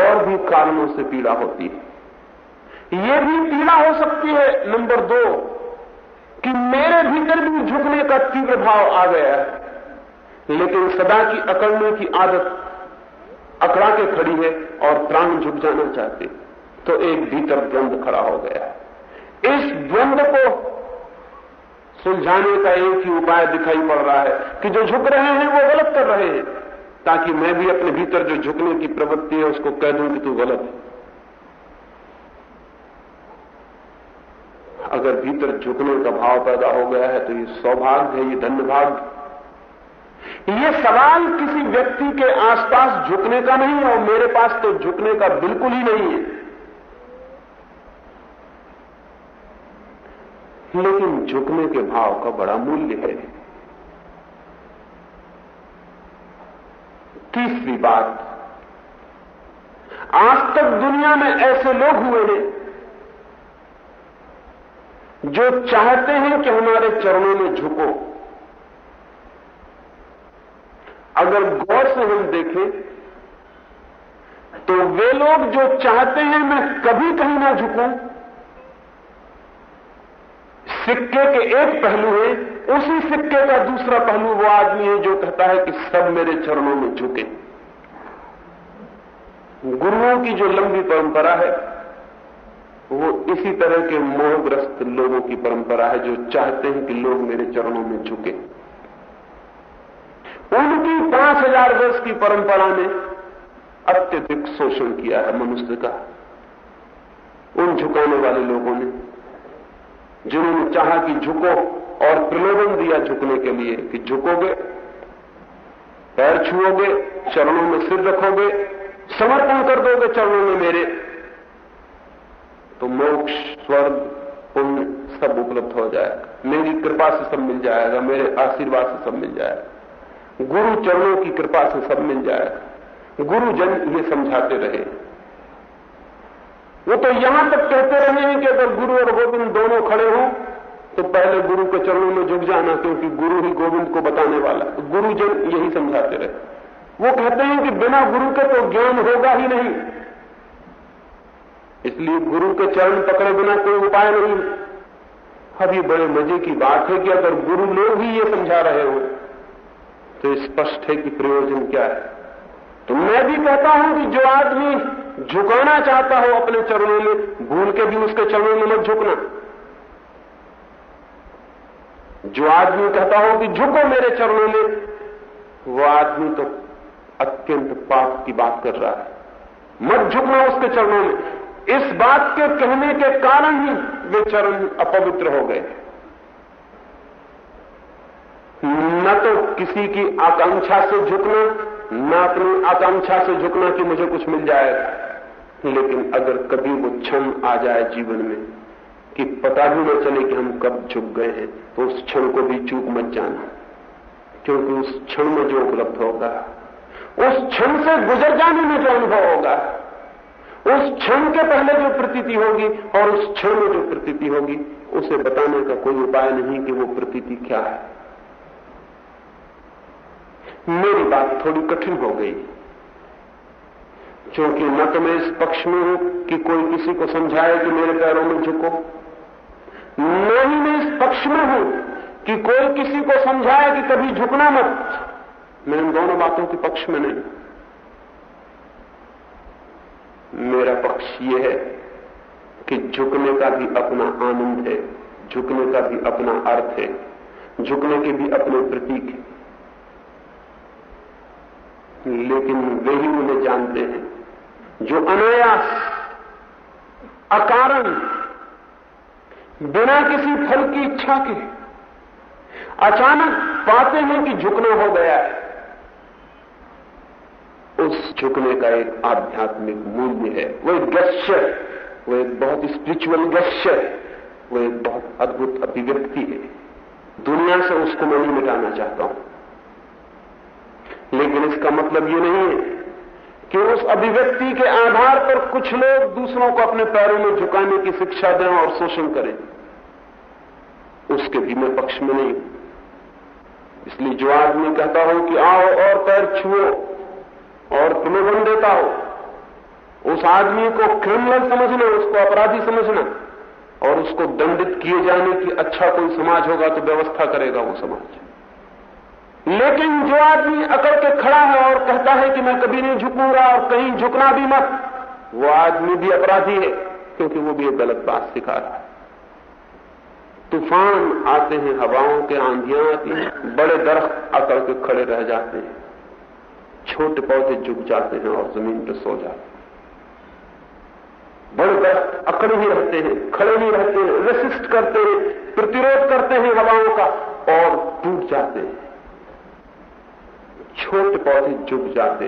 और भी कारणों से पीड़ा होती है। यह भी पीड़ा हो सकती है, नंबर दो, कि मेरे भीतर भी झुकने का तीव्र भाव आ गया है। लेकिन सदा की अकड़ने की आदत अकड़ा के खड़ी है और प्राण झुक जाना चाहते तो एक भीतर द्वंद खड़ा हो गया इस द्वंद को सुलझाने का एक ही उपाय दिखाई पड़ रहा है कि जो झुक रहे हैं, वो गलत कर रहे हैं। ताकि मैं भी अपने भीतर जो झुकने की प्रवृत्ति है, उसको कह दूँ कि तू गलत है। अगर भीतर झुकने का भाव पैदा हो गया है तो ये सौभाग्य है, ये धन्यभाग्य। ये सवाल किसी व्यक्ति के आसपास झुकने का नहीं है, और मेरे पास तो झुकने का बिल्कुल ही नहीं है। लेकिन झुकने के भाव का बड़ा मूल्य है। तीसरी बात, आज तक दुनिया में ऐसे लोग हुए हैं जो चाहते हैं कि हमारे चरणों में झुको। अगर गौर से हम देखें तो वे लोग जो चाहते हैं मैं कभी कहीं ना झुकूं सिक्के के एक पहलू है, उसी सिक्के का दूसरा पहलू वो आदमी है जो कहता है कि सब मेरे चरणों में झुके। गुरुओं की जो लंबी परंपरा है, वो इसी तरह के मोहग्रस्त लोगों की परंपरा है जो चाहते हैं कि लोग मेरे चरणों में झुके। उनकी पाँच हज़ार वर्ष की परंपरा ने अत्यधिक शोषण किया है मनुष्य का, उन झुकाने वाले लोगों ने। जिन्होंने चाहा कि झुको और प्रलोभन दिया झुकने के लिए कि झुकोगे, पैर छुओगे, चरणों में सिर रखोगे, समर्पण कर दोगे चरणों में मेरे। तो मोक्ष, स्वर्ग, पुण्य सब उपलब्ध हो जाएगा। मेरी कृपा से सब मिल जाएगा, मेरे आशीर्वाद से सब मिल जाएगा। गुरु चरणों की कृपा से सब मिल जाएगा। गुरुजन ये समझाते रहे। वो तो यहाँ तक कहते रहे हैं कि अगर गुरु और गोविंद दोनों खड़े हों तो पहले गुरु के चरणों में झुक जाना, क्योंकि गुरु ही गोविंद को बताने वाला गुरुजन यही समझाते रहे। वो कहते हैं कि बिना गुरु के तो ज्ञान होगा ही नहीं। इसलिए गुरु के चरण पकड़े बिना कोई उपाय नहीं। अब ये बड़े मज़े की बात है कि अगर गुरु लोग ही ये समझा रहे हो तो स्पष्ट है कि प्रयोजन क्या है। तो मैं भी कहता हूँ कि जो आदमी झुकाना चाहता हो अपने चरणों में, भूल के भी उसके चरणों में मत झुकना। जो आदमी कहता हो कि झुको मेरे चरणों में, वो आदमी तो अत्यंत पाप की बात कर रहा है। मत झुकना उसके चरणों में। इस बात के कहने के कारण ही वे चरण अपवित्र हो गए न तो किसी की आकांक्षा से झुकना, न अपनी आकांक्षा से झुकना कि मुझे कुछ मिल जाएगा लेकिन अगर कभी वो क्षण आ जाए जीवन में कि पता भी न चले कि हम कब झुक गए हैं तो उस क्षण को भी चूक मत जाना, क्योंकि उस क्षण में जो उपलब्ध होगा, उस क्षण से गुजर जाने में जो अनुभव होगा, उस क्षण के पहले जो प्रतीति होगी और उस क्षण में जो प्रतीति होगी, उसे बताने का कोई उपाय नहीं कि वो प्रतीति क्या है। मेरी बात थोड़ी कठिन हो गई। क्योंकि न तो मैं इस पक्ष में हूँ कि कोई किसी को समझाए कि मेरे पैरों में झुको। न ही मैं इस पक्ष में हूँ कि कोई किसी को समझाए कि कभी झुकना मत। मैं इन दोनों बातों के पक्ष में नहीं। मेरा पक्ष यह है कि झुकने का भी अपना आनंद है, झुकने का भी अपना अर्थ है, झुकने के भी अपने प्रतीक है। लेकिन वे ही उन्हें जानते हैं। जो अनायास, अकारण, बिना किसी फल की इच्छा के, अचानक पाते हैं कि झुकना हो गया है। उस झुकने का एक आध्यात्मिक मूल्य है। वो एक गश्चर वो एक बहुत स्पिरिचुअल गश्चर वो एक बहुत अद्भुत अभिव्यक्ति है। दुनिया से उसको मैं नहीं मिटाना चाहता हूँ। लेकिन इसका मतलब ये नहीं है कि उस अभिव्यक्ति के आधार पर कुछ लोग दूसरों को अपने पैरों में झुकाने की शिक्षा दें और शोषण करें। उसके भी मैं पक्ष में नहीं। इसलिए जो आदमी कहता हो कि आओ और पैर छुओ और प्रलोभन देता हो, उस आदमी को क्रिमिनल समझना, उसको अपराधी समझना और उसको दंडित किए जाने की अच्छा कोई समाज होगा तो व्यवस्था करेगा वो समाज। लेकिन जो आदमी अकड़ के खड़ा है और कहता है कि मैं कभी नहीं झुकूँगा और कहीं झुकना भी मत, वो आदमी भी अपराधी है, क्योंकि वो भी एक गलत बात सिखा रहा है। तूफ़ान आते हैं, हवाओं के आंधियाँ आती हैं, बड़े दरख्त अकड़ के खड़े रह जाते हैं, छोटे पौधे झुक जाते हैं और ज़मीन पर सो जाते हैं। बड़े दरख्त अकड़े ही रहते हैं, खड़े नहीं रहते हैं रेसिस्ट करते हैं, प्रतिरोध करते हैं हवाओं का और टूट जाते हैं। छोटे पौधे झुक जाते,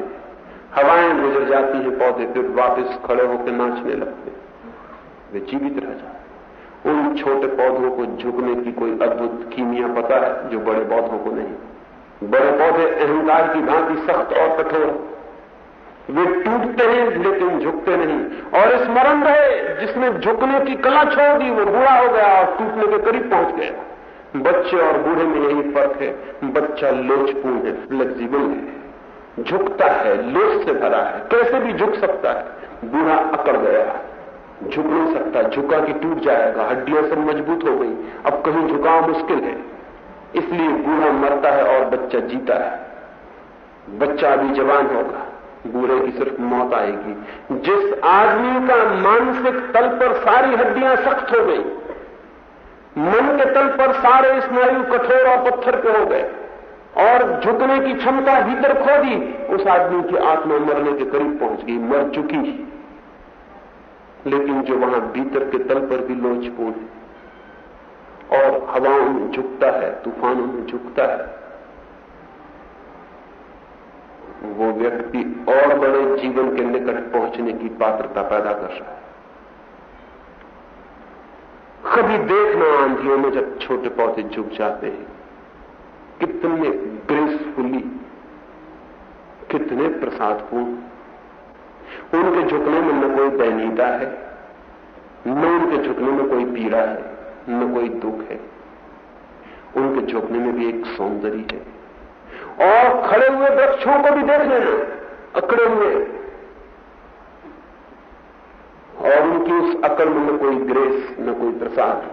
हवाएँ गुजर जाती हैं पौधे, फिर वापस खड़े होकर नाचने लगते। वे जीवित रह जाते। उन छोटे पौधों को झुकने की कोई अद्भुत कीमिया पता है, जो बड़े पौधों को नहीं? बड़े पौधे अहंकार की भांति सख्त और कठोर। वे टूटते हैं, लेकिन झुकते नहीं। और स्मरण रहे, जिसने झुकने की कला छोड़ दी, वो बूढ़ा हो गया और टूटने के करीब पहुँच गया। बच्चे और बूढ़े में यही फ़र्क है। बच्चा लोचपूर्ण है फ्लेक्सिबल है झुकता है, लोच से भरा है। कैसे भी झुक सकता है। बूढ़ा अकड़ गया। झुक नहीं सकता। झुका कि टूट जाएगा। हड्डियाँ सब मज़बूत हो गई। अब कहीं झुकाव मुश्किल है। इसलिए बूढ़ा मरता है और बच्चा जीता है। बच्चा अभी जवान होगा। बूढ़े की सिर्फ़ मौत आएगी। जिस आदमी का मानसिक तल पर सारी हड्डियाँ सख्त हो गई मन के तल पर सारे स्नायु कठोर और पत्थर के हो गए। और झुकने की क्षमता भीतर खो दी, उस आदमी की आत्मा मरने के करीब पहुँच गई, मर चुकी। लेकिन जो वहाँ भीतर के तल पर भी लोचपूर्ण है, और हवाओं में झुकता है, तूफानों में झुकता है, वो व्यक्ति और बड़े जीवन के निकट पहुँचने की पात्रता पैदा कर रहा है। कभी देखना आंधियों में जब छोटे पौधे झुक जाते हैं। कितने ग्रेसफुली कितने प्रसादपूर्ण। उनके झुकने में न कोई दैनीता है, न उनके झुकने में कोई पीड़ा है, न कोई दुख है। उनके झुकने में भी एक सौंदर्य है। और खड़े हुए वृक्षों को भी देख लेना, अकड़े हुए। और उनकी उस अकड़ में न कोई ग्रेस, न कोई प्रसाद।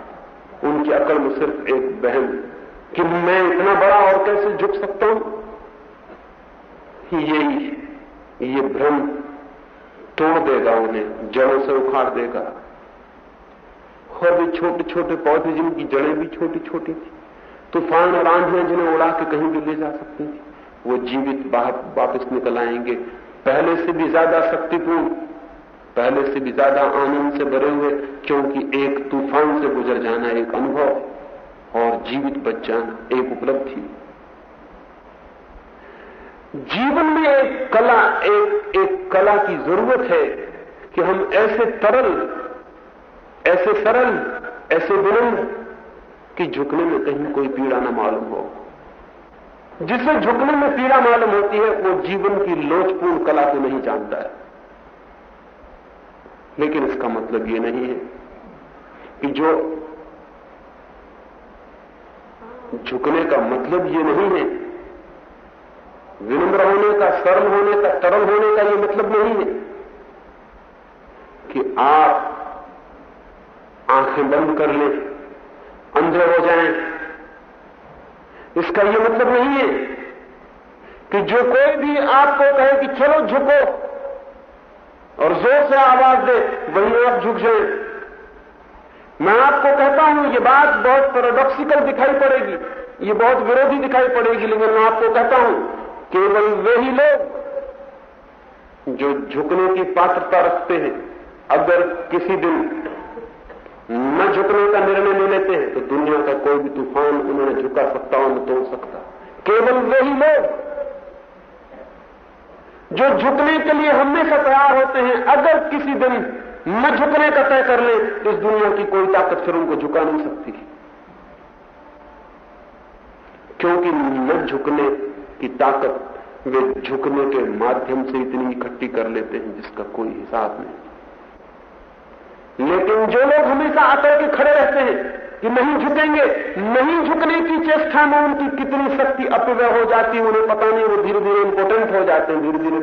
उनकी अकल में सिर्फ़ एक बहन। कि मैं इतना बड़ा और कैसे झुक सकता हूँ? यही ये भ्रम तोड़ देगा उन्हें, जड़ों से उखाड़ देगा। और भी छोटे छोटे पौधे जिनकी जड़ें भी छोटी छोटी थी, तूफ़ान और आंधियाँ जिन्हें उड़ा के कहीं भी ले जा सकती थी, वो जीवित वापस निकल आएँगे। पहले से भी ज़्यादा शक्तिपूर्ण पहले से भी ज़्यादा आनंद से भरे हुए, क्योंकि एक तूफ़ान से गुजर जाना एक अनुभव और जीवित बच जाना एक उपलब्धि। जीवन में एक कला, एक एक कला की ज़रूरत है कि हम ऐसे तरल, ऐसे सरल, ऐसे बुलंद कि झुकने में कहीं कोई पीड़ा न मालूम हो। जिसे झुकने में पीड़ा मालूम होती है, वो जीवन की लोचपूर्ण कला को नहीं जानता है। लेकिन इसका मतलब यह नहीं है कि जो झुकने का मतलब ये नहीं है, विनम्र होने का, सरल होने का, तरल होने का ये मतलब नहीं है कि आप आँखें बंद कर लें अंधे हो जाएँ। इसका यह मतलब नहीं है कि जो कोई भी आपको कहे कि चलो झुको और ज़ोर से आवाज़ दे, वहीं आप झुक जाए। मैं आपको कहता हूँ, ये बात बहुत पैराडॉक्सिकल दिखाई पड़ेगी, ये बहुत विरोधी दिखाई पड़ेगी, लेकिन मैं आपको कहता हूँ, केवल वे ही लोग जो झुकने की पात्रता रखते हैं, अगर किसी दिन न झुकने का निर्णय ले लेते हैं तो दुनिया का कोई भी तूफ़ान उन्होंने झुका सकता और तोड़ सकता। केवल वही लोग जो झुकने के लिए हमेशा तैयार होते हैं, अगर किसी दिन न झुकने का तय कर ले तो इस दुनिया की कोई ताकत फिर उनको झुका नहीं सकती। क्योंकि न झुकने की ताकत वे झुकने के माध्यम से इतनी इकट्ठी कर लेते हैं, जिसका कोई हिसाब नहीं। लेकिन जो लोग हमेशा आकर के खड़े रहते हैं कि नहीं झुकेंगे, नहीं झुकने की चेष्टा में उनकी कितनी शक्ति अपव्यय हो जाती है, उन्हें पता नहीं, वो धीरे धीरे इंपोर्टेंट हो जाते हैं धीरे धीरे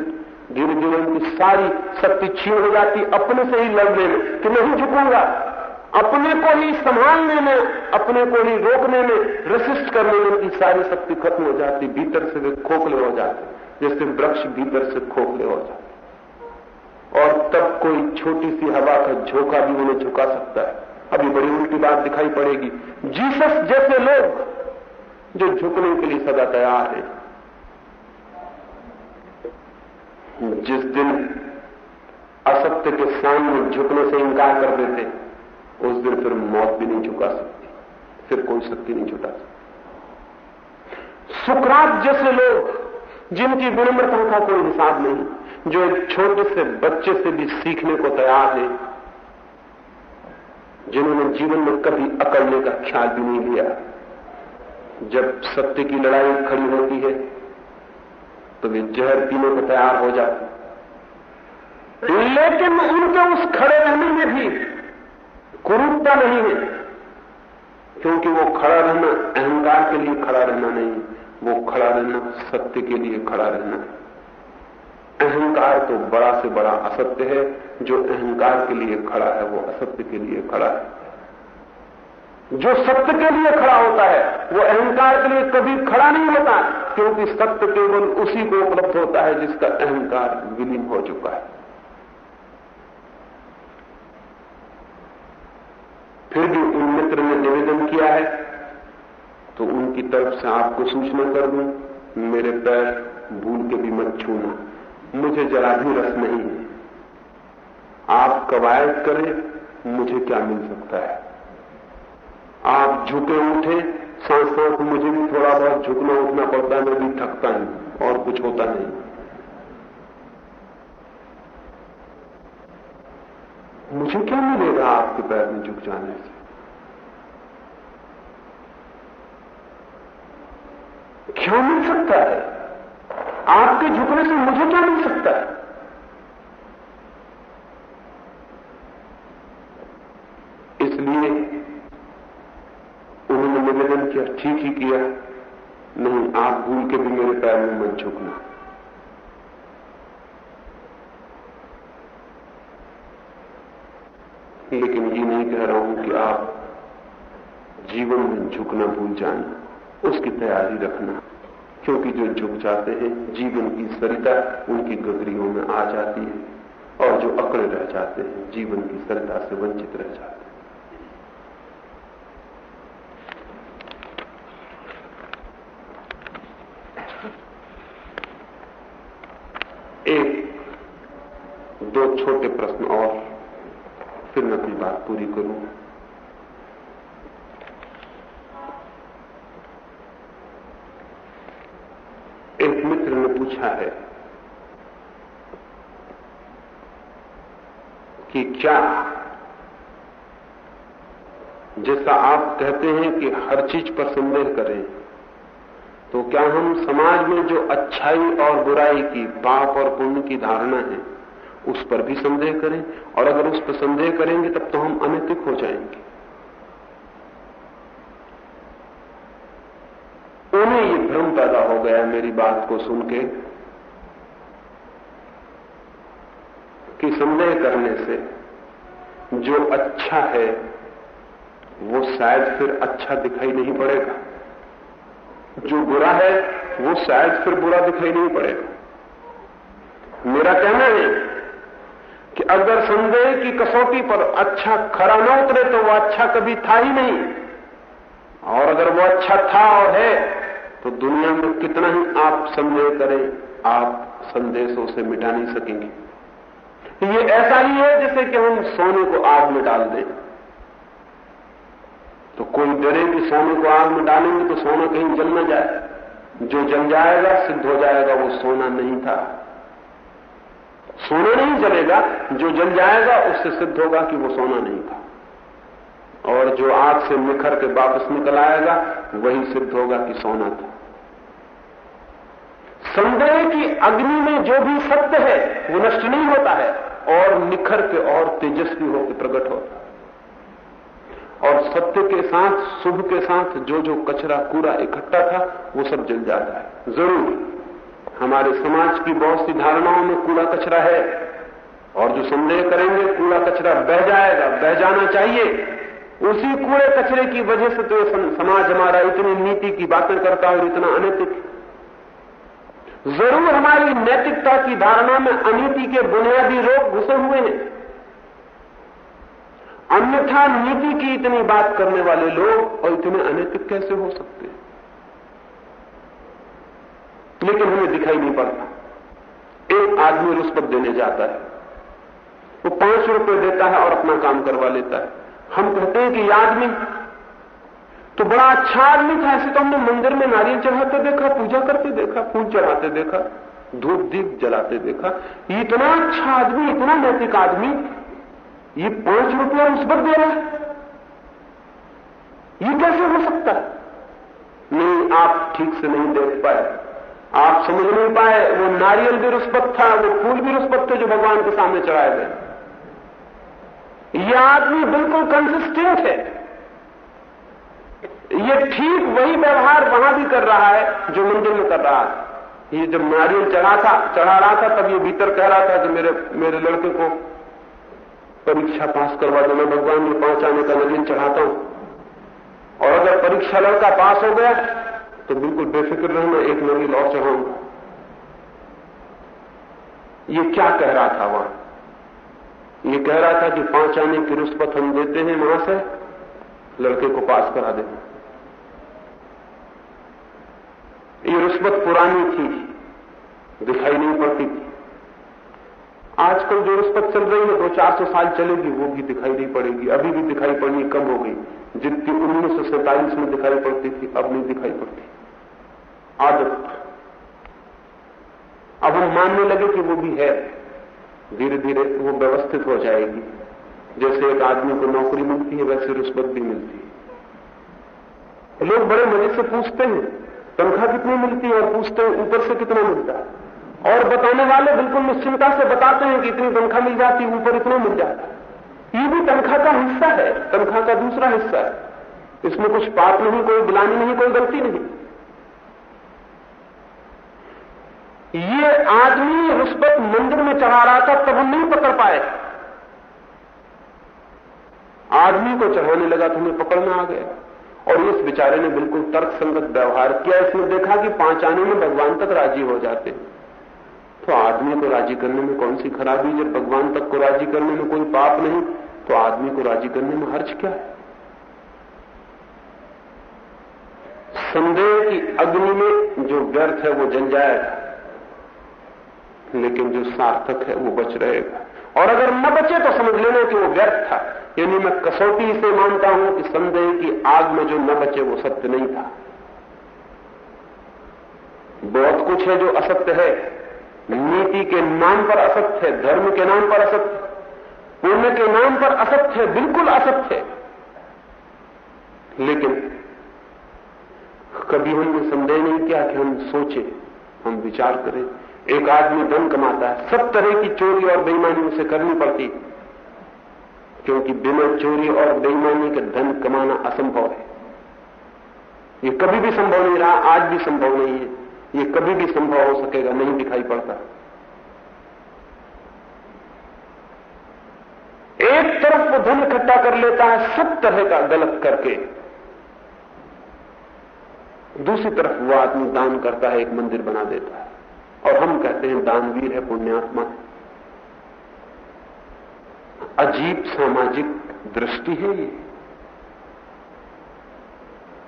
धीरे धीरे उनकी सारी शक्ति छीन हो जाती अपने से ही लड़ने में, कि नहीं झुकूँगा। अपने को ही संभालने में, अपने को ही रोकने में रेसिस्ट करने में उनकी सारी शक्ति खत्म हो जाती भीतर से वे खोखले हो जाते जैसे वृक्ष भीतर से खोखले हो जाते और तब कोई छोटी सी हवा का झोंका भी उन्हें झुका सकता है। अभी बड़ी उल्टी बात दिखाई पड़ेगी। जीसस जैसे लोग जो झुकने के लिए सदा तैयार है। जिस दिन असत्य के सामने झुकने से इंकार कर देते, उस दिन फिर मौत भी नहीं झुका सकती, फिर कोई शक्ति नहीं झुका सकती। सुकरात जैसे लोग, जिनकी विनम्रता का कोई हिसाब नहीं, जो एक छोटे से बच्चे से भी सीखने को तैयार है जिन्होंने जीवन में कभी अकड़ने का ख्याल भी नहीं लिया। जब सत्य की लड़ाई खड़ी होती है तो वे जहर पीने को तैयार हो जाते लेकिन उनके उस खड़े रहने में भी कुरूपता नहीं है, क्योंकि वो खड़ा रहना अहंकार के लिए खड़ा रहना नहीं, वो खड़ा रहना सत्य के लिए खड़ा रहना है अहंकार तो बड़ा से बड़ा असत्य है, जो अहंकार के लिए खड़ा है, वो असत्य के लिए खड़ा है। जो सत्य के लिए खड़ा होता है, वो अहंकार के लिए कभी खड़ा नहीं होता, क्योंकि सत्य केवल उसी को उपलब्ध होता है, जिसका अहंकार विलीन हो चुका है। फिर भी उन मित्र ने निवेदन किया है तो उनकी तरफ़ से आपको सूचना कर दूँ, मेरे पैर भूल के भी मत छूना। मुझे जरा भी रस नहीं है। आप कवायद करें, मुझे क्या मिल सकता है? आप झुके उठे सांस सांस मुझे भी थोड़ा बहुत झुकना उठना पड़ता है, मैं भी थकता हूँ, और कुछ होता नहीं। मुझे क्या मिलेगा आपके पैर में झुक जाने से? क्या मिल सकता है? आपके झुकने से मुझे क्या मिल सकता है? इसलिए उन्होंने निवेदन किया, ठीक ही किया। नहीं, आप भूल के भी मेरे पैर में मत झुकना। लेकिन ये नहीं कह रहा हूँ कि आप जीवन में झुकना भूल जाना उसकी तैयारी रखना। क्योंकि जो झुक जाते हैं, जीवन की सरिता उनकी गगरियों में आ जाती है और जो अकड़े रह जाते हैं, जीवन की सरिता से वंचित रह जाते हैं। एक, दो छोटे प्रश्न और फिर मैं अपनी बात पूरी करूँ एक मित्र ने पूछा है कि क्या जैसा आप कहते हैं कि हर चीज़ पर संदेह करें तो क्या हम समाज में जो अच्छाई और बुराई की, पाप और पुण्य की धारणा है, उस पर भी संदेह करें? और अगर उस पर संदेह करेंगे, तब तो हम अनैतिक हो जाएँगे। उन्हें ये भ्रम पैदा हो गया मेरी बात को सुन के कि संदेह करने से जो अच्छा है, वो शायद फिर अच्छा दिखाई नहीं पड़ेगा। जो बुरा है, वो शायद फिर बुरा दिखाई नहीं पड़ेगा। मेरा कहना है कि अगर संदेह की कसौटी पर अच्छा खरा न उतरे तो वो अच्छा कभी था ही नहीं। और अगर वो अच्छा था और है तो दुनिया में कितना ही आप संदेह करें, आप संदेशों से मिटा नहीं सकेंगे। ये ऐसा ही है जैसे कि हम सोने को आग में डाल दें। तो कोई डरे कि सोने को आग में डालेंगे तो सोना कहीं जल न जाए। जो जल जाएगा, सिद्ध हो जाएगा, वो सोना नहीं था। सोना नहीं जलेगा, जो जल जाएगा, उससे सिद्ध होगा कि वो सोना नहीं था। और जो आग से निखर के वापस निकल आएगा, वही सिद्ध होगा कि सोना था। संदेह की अग्नि में जो भी सत्य है, वो नष्ट नहीं होता है। और निखर के और तेजस्वी होकर प्रकट होता है। और सत्य के साथ, शुभ के साथ जो जो कचरा, कूड़ा इकट्ठा था, वो सब जल जाता है। ज़रूर, हमारे समाज की बहुत सी धारणाओं में कूड़ा कचरा है। और जो संदेह करेंगे, कूड़ा कचरा बह जाएगा, बह जाना चाहिए। उसी कूड़े कचरे की वजह से तो समाज हमारा इतनी नीति की बातें करता है और इतना अनैतिक ज़रूर हमारी नैतिकता की धारणा में अनीति के बुनियादी रोग घुसे हुए हैं। अन्यथा नीति की इतनी बात करने वाले लोग और इतने अनैतिक कैसे हो सकते हैं? लेकिन हमें दिखाई नहीं पड़ता। एक आदमी रुष्पत देने जाता है। वो पाँच रुपए देता है और अपना काम करवा लेता है। हम कहते हैं कि आदमी तो बड़ा अच्छा आदमी था, ऐसे तो हमने मंदिर में नारियल चढ़ाते देखा, पूजा करते देखा, फूल चढ़ाते देखा, धूप दीप जलाते देखा। इतना अच्छा आदमी, इतना नैतिक आदमी, ये पाँच रुपया रुष्पत दे रहा है। ये कैसे हो सकता है? नहीं, आप ठीक से नहीं देख पाए। आप समझ नहीं पाए, वो नारियल भी रुष्पत था, वो फूल भी रुष्पत थे जो भगवान के सामने चढ़ाए गए। ये आदमी बिल्कुल कंसिस्टेंट है। ये ठीक वही व्यवहार वहाँ भी कर रहा है जो मंदिर में कर रहा है। ये जब नारियल चढ़ा था, चढ़ा रहा था, तब ये भीतर कह रहा था कि मेरे मेरे लड़के को परीक्षा पास करवा दो, मैं भगवान में पाँच आने का नारियल चढ़ाता हूँ। और अगर परीक्षा लड़का पास हो गया तो बिल्कुल बेफिक्र रहना, एक नारियल और चढ़ाऊँगा। ये क्या कह रहा था वहाँ? ये कह रहा था कि पाँच आने की रुष्पत हम देते हैं वहाँ से। लड़के को पास करा देना ये रिश्वत पुरानी थी, दिखाई नहीं पड़ती थी। आजकल जो रिश्वत चल रही है दो चार सौ साल चलेगी, वो भी दिखाई नहीं पड़ेगी। अभी भी दिखाई पड़नी कम हो गई। जितनी उन्नीस सौ सैतालीस में दिखाई पड़ती थी, अब नहीं दिखाई पड़ती। आदत। अब हम मानने लगे कि वो भी है। धीरे धीरे वो व्यवस्थित हो जाएगी। जैसे एक आदमी को नौकरी मिलती है, वैसे रिश्वत भी मिलती है। लोग बड़े मज़े से पूछते हैं, तनख्वाह कितनी मिलती है और पूछते हैं, ऊपर से कितना मिलता है। और बताने वाले बिल्कुल निश्चिंता से बताते हैं कि इतनी तनख्वाह मिल जाती है ऊपर इतना मिल जाता। है ये भी तनख्वाह का हिस्सा है, तनख्वाह का दूसरा हिस्सा है। इसमें कुछ पाप नहीं, कोई गिलानी नहीं, कोई गलती नहीं। ये आदमी रुष्पत मंदिर में चढ़ा रहा था, तब नहीं पकड़ पाए। आदमी को चढ़ाने लगा तो हमें पकड़ना आ गया। और इस बेचारे ने बिल्कुल तर्क संगत व्यवहार किया। इसने देखा कि पाँच आने में भगवान तक राज़ी हो जाते। तो आदमी को राज़ी करने में कौन सी खराबी जब भगवान तक को राज़ी करने में कोई पाप नहीं तो आदमी को राज़ी करने में हर्ज क्या है? संदेह की अग्नि में जो व्यर्थ है, वो जल जाएगा। लेकिन जो सार्थक है, वो बच रहेगा। और अगर न बचे तो समझ लेना कि वो व्यर्थ था। यानी मैं कसौटी से मानता हूँ कि संदेह की आग में जो न बचे वो सत्य नहीं था। बहुत कुछ है जो असत्य है। नीति के नाम पर असत्य है, धर्म के नाम पर असत्य पुण्य के नाम पर असत्य है, बिल्कुल असत्य है। लेकिन कभी हमने संदेह नहीं किया कि हम सोचे, हम विचार करें एक आदमी धन कमाता है। सब तरह की चोरी और बेईमानी उसे करनी पड़ती। क्योंकि बिना चोरी और बेईमानी के धन कमाना असंभव है। ये कभी भी संभव नहीं रहा, आज भी संभव नहीं है। ये कभी भी संभव हो सकेगा, नहीं दिखाई पड़ता। एक तरफ़ वो धन इकट्ठा कर लेता है, सब तरह का गलत करके। दूसरी तरफ़ वो आदमी दान करता है, एक मंदिर बना देता है। और हम कहते हैं, दानवीर है पुण्यात्मा। है अजीब सामाजिक दृष्टि है ये।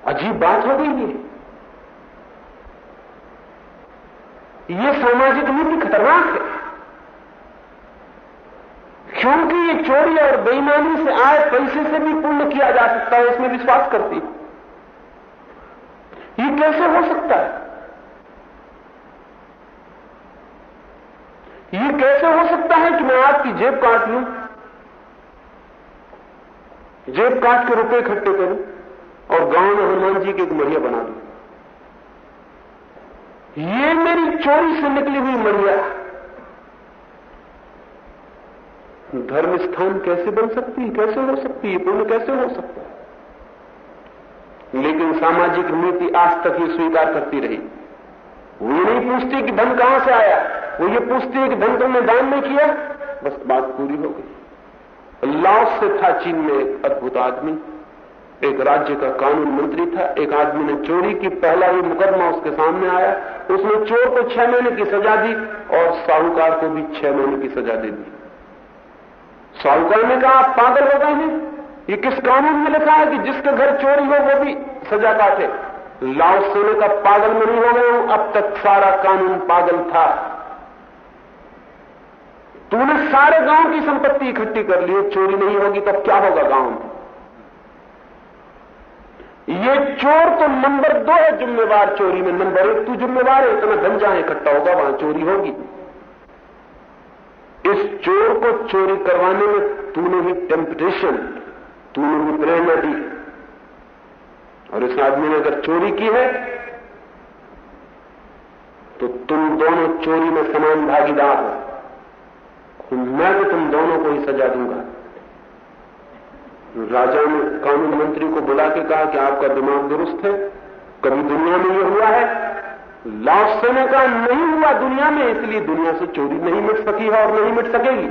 अजीब बात हो गई ये। ये सामाजिक नीति खतरनाक है। क्योंकि ये चोरी और बेईमानी से आए पैसे से भी पुण्य किया जा सकता है, इसमें विश्वास करती ये कैसे हो सकता है? ये कैसे हो सकता है कि मैं आपकी जेब काट लूँ? जेब काट के रुपए इकट्ठे करूँ और गाँव में हनुमान जी की एक मढ़िया बना दूँ? ये मेरी चोरी से निकली हुई मढ़िया। धर्म स्थान कैसे बन सकती है? कैसे हो सकती है? पुण्य कैसे हो सकता है? लेकिन सामाजिक नीति आज तक ही स्वीकार करती रही। वो नहीं पूछती कि धन कहाँ से आया? वो ये पूछती है कि धन तुमने दान नहीं किया? बस बात पूरी हो गई। लाओस से था चीन में एक अद्भुत आदमी। एक राज्य का कानून मंत्री था। एक आदमी ने चोरी की। पहला ही मुकदमा उसके सामने आया। उसने चोर को छह महीने की सजा दी और साहूकार को भी छह महीने की सजा दे दी। साहूकार ने कहा, आप पागल हो गए हैं। ये किस कानून में लिखा है कि जिसके घर चोरी हो, वो भी सजा काटे? लाओ सोने का पागल में नहीं हो गए हूँ। अब तक सारा कानून पागल था। तूने सारे गाँव की संपत्ति इकट्ठी कर ली चोरी नहीं होगी तो क्या होगा गाँव में? ये चोर तो नंबर दो है जिम्मेवार चोरी में। नंबर एक तू जिम्मेवार है, इतना धन जहाँ इकट्ठा होगा, वहाँ चोरी होगी। इस चोर को चोरी करवाने में तूने ही टेम्पटेशन तूने ही प्रेरणा दी। और इस आदमी ने अगर चोरी की है तो तुम दोनों चोरी में समान भागीदार हो। मैं तो तुम दोनों को ही सजा दूँगा। राजा ने कानून मंत्री को बुला के कहा कि आपका दिमाग दुरुस्त है, कभी दुनिया में यह हुआ है। लाश सेना का नहीं हुआ दुनिया में, इसलिए दुनिया से चोरी नहीं मिट सकी है और नहीं मिट सकेगी।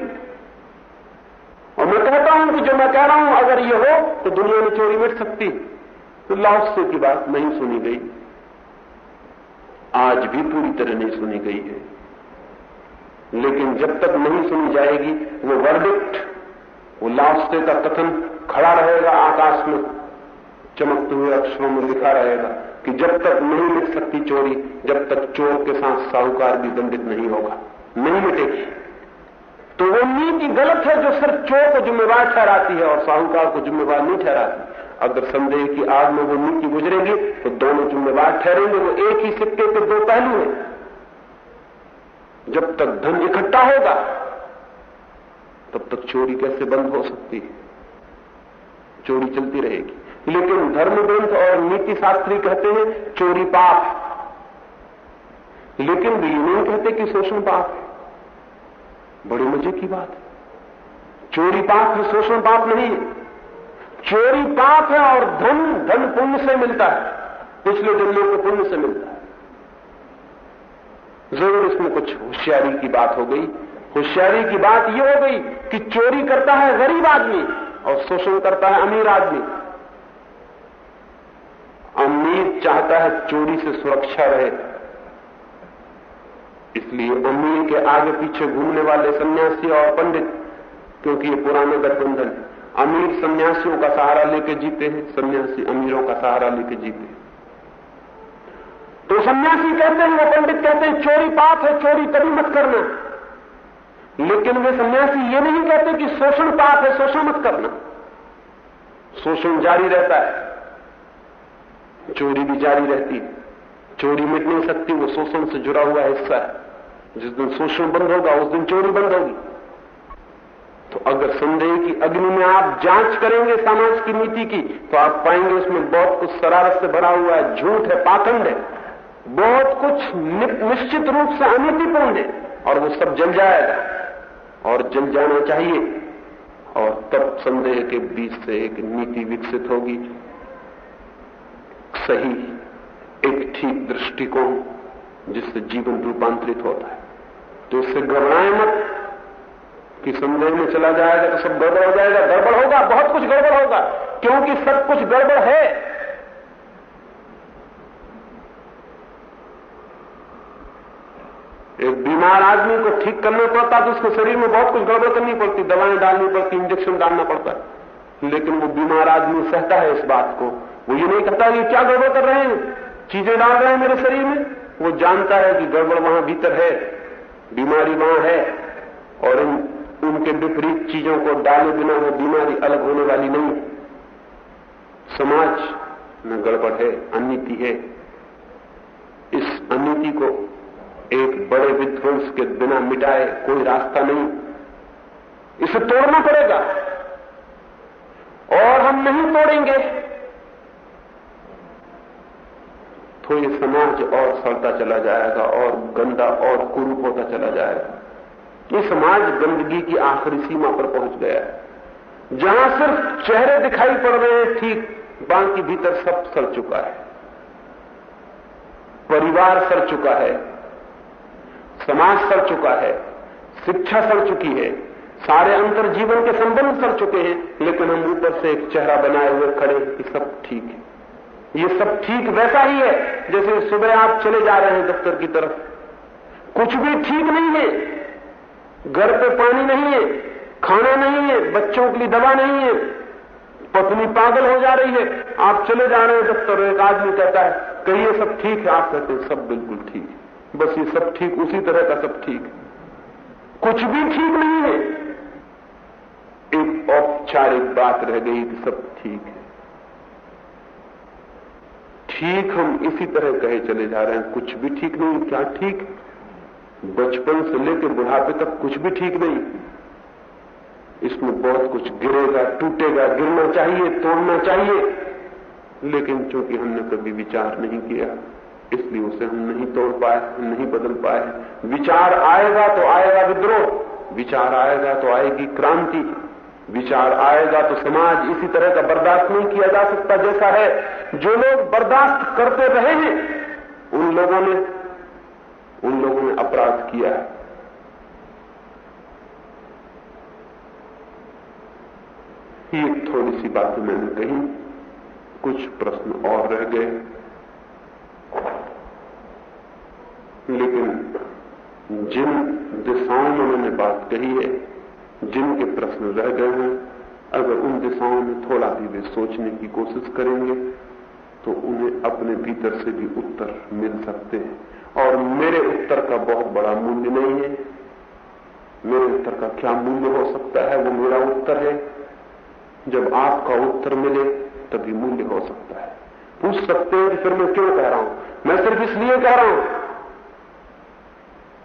और मैं कहता हूँ कि जो मैं कह रहा हूँ, अगर ये हो तो दुनिया में चोरी मिट सकती। तो लाओसे की बात नहीं सुनी गई। आज भी पूरी तरह नहीं सुनी गई है। लेकिन जब तक नहीं सुनी जाएगी, वो वर्डिक्ट वो लाओसे का कथन खड़ा रहेगा आकाश में। चमकते हुए अक्षरों में लिखा रहेगा कि जब तक नहीं मिट सकती चोरी, जब तक चोर के साथ साहूकार भी दंडित नहीं होगा। नहीं मिटेगी तो वो नीति गलत है जो सिर्फ़ चोर को जिम्मेवार ठहराती है और साहूकार को जिम्मेवार नहीं ठहराती। अगर संदेह की आग में वो नीति गुजरेगी तो दोनों जिम्मेवार ठहरेंगे। वो एक ही सिक्के के दो पहलू हैं। जब तक धन इकट्ठा होगा, तब तक चोरी कैसे बंद हो सकती है? चोरी चलती रहेगी। लेकिन धर्म ग्रंथ और नीति शास्त्री कहते हैं, चोरी पाप लेकिन नहीं कहते कि शोषण पाप है। बड़े मज़े की बात है। चोरी पाप है, शोषण पाप नहीं चोरी पाप है और धन धन पुण्य से मिलता है। पिछले जन्मों को पुण्य से मिलता है। ज़रूर इसमें कुछ होशियारी की बात हो गई। होशियारी की बात यह हो गई कि चोरी करता है गरीब आदमी और शोषण करता है अमीर आदमी। अमीर चाहता है चोरी से सुरक्षा रहे। इसलिए अमीर के आगे पीछे घूमने वाले सन्यासी और पंडित, क्योंकि ये पुराना गठबंधन, अमीर सन्यासियों का सहारा लेके जीते हैं, सन्यासी अमीरों का सहारा लेके जीते हैं। तो सन्यासी कहते हैं, वो पंडित कहते हैं, चोरी पाप है, चोरी कभी मत करना। लेकिन वे सन्यासी ये नहीं कहते कि शोषण पाप है, शोषण मत करना। शोषण जारी रहता है। चोरी भी जारी रहती चोरी मिट नहीं सकती, वो शोषण से जुड़ा हुआ हिस्सा है। जिस दिन शोषण बंद होगा, उस दिन चोरी बंद होगी। तो अगर संदेह की अग्नि में आप जाँच करेंगे समाज की नीति की तो आप पाएँगे उसमें बहुत कुछ शरारत से भरा हुआ है, झूठ है, पाखंड है। बहुत कुछ निश्चित रूप से अनितिपूर्ण है और वो सब जल जाएगा। और जल जाना चाहिए। और तब संदेह के बीच से एक नीति विकसित होगी। सही एक ठीक दृष्टिकोण जिससे जीवन रूपांतरित होता है। तो इससे घबराए मत कि संदेह में चला जाएगा तो सब गड़बड़ हो जाएगा। गड़बड़ होगा, बहुत कुछ गड़बड़ होगा। क्योंकि सब कुछ गड़बड़ है। एक बीमार आदमी को ठीक करना पड़ता तो उसके शरीर में बहुत कुछ गड़बड़ करनी पड़ती, दवाएँ डालनी पड़ती, इंजेक्शन डालना पड़ता। है लेकिन वो बीमार आदमी सहता है इस बात को। वो ये नहीं कहता ये क्या गड़बड़ कर रहे हैं, चीज़ें डाल रहे हैं मेरे शरीर में। वो जानता है कि गड़बड़ वहाँ भीतर है, बीमारी वहाँ है, और इन, उनके विपरीत चीज़ों को डाले बिना वो बीमारी अलग होने वाली नहीं। समाज में गड़बड़ है, अनिति है। इस अनिति को एक बड़े विध्वंस के बिना मिटाए कोई रास्ता नहीं। इसे तोड़ना पड़ेगा। और हम नहीं तोड़ेंगे। तो ये समाज और सड़ता चला जाएगा, और गंदा और कुरूप होता चला जाएगा। ये समाज गंदगी की आखिरी सीमा पर पहुँच गया है। जहाँ सिर्फ़ चेहरे दिखाई पड़ रहे हैं, ठीक बाकी भीतर सब सड़ चुका है। परिवार सड़ चुका है। समाज सड़ चुका है, शिक्षा सड़ चुकी है, सारे अंतर जीवन के संबंध सड़ चुके हैं, लेकिन हम ऊपर से एक चेहरा बनाए हुए खड़े कि सब ठीक है। ये सब ठीक वैसा ही है, जैसे सुबह आप चले जा रहे हैं दफ्तर की तरफ़। कुछ भी ठीक नहीं है, घर पे पानी नहीं है, खाना नहीं है, बच्चों के लिए दवा नहीं है, पत्नी पागल हो जा रही है, आप चले जा रहे हैं दफ्तर, एक आदमी कहता है, कहिए सब ठीक है, आप कहते हैं सब बिल्कुल ठीक है। बस ये सब ठीक, उसी तरह का सब ठीक। कुछ भी ठीक नहीं है। एक औपचारिक बात रह गई कि सब ठीक है। ठीक हम इसी तरह कहे चले जा रहे हैं, कुछ भी ठीक नहीं, क्या ठीक? बचपन से लेकर बुढ़ापे तक कुछ भी ठीक नहीं। इसमें बहुत कुछ गिरेगा, टूटेगा, गिरना चाहिए, तोड़ना चाहिए। लेकिन चूँकि हमने कभी विचार नहीं किया इसलिए उसे हम नहीं तोड़ पाए नहीं बदल पाए विचार आएगा तो आएगा विद्रोह, विचार आएगा तो आएगी क्रांति, विचार आएगा तो समाज इसी तरह का बर्दाश्त नहीं किया जा सकता जैसा है। जो लोग बर्दाश्त करते रहे हैं, उन लोगों ने, उन लोगों ने अपराध किया है। ये थोड़ी सी बातें मैंने कही, कुछ प्रश्न और रह गए। लेकिन जिन दिशाओं में मैंने बात कही है, जिनके प्रश्न रह गए हैं, अगर उन दिशाओं में थोड़ा भी वे सोचने की कोशिश करेंगे तो उन्हें अपने भीतर से भी उत्तर मिल सकते हैं। और मेरे उत्तर का बहुत बड़ा मूल्य नहीं है। मेरे उत्तर का क्या मूल्य हो सकता है? वो मेरा उत्तर है। जब आपका उत्तर मिले, तभी मूल्य हो सकता है। पूछ सकते हैं कि फिर मैं क्यों कह रहा हूँ? मैं सिर्फ़ इसलिए कह रहा हूँ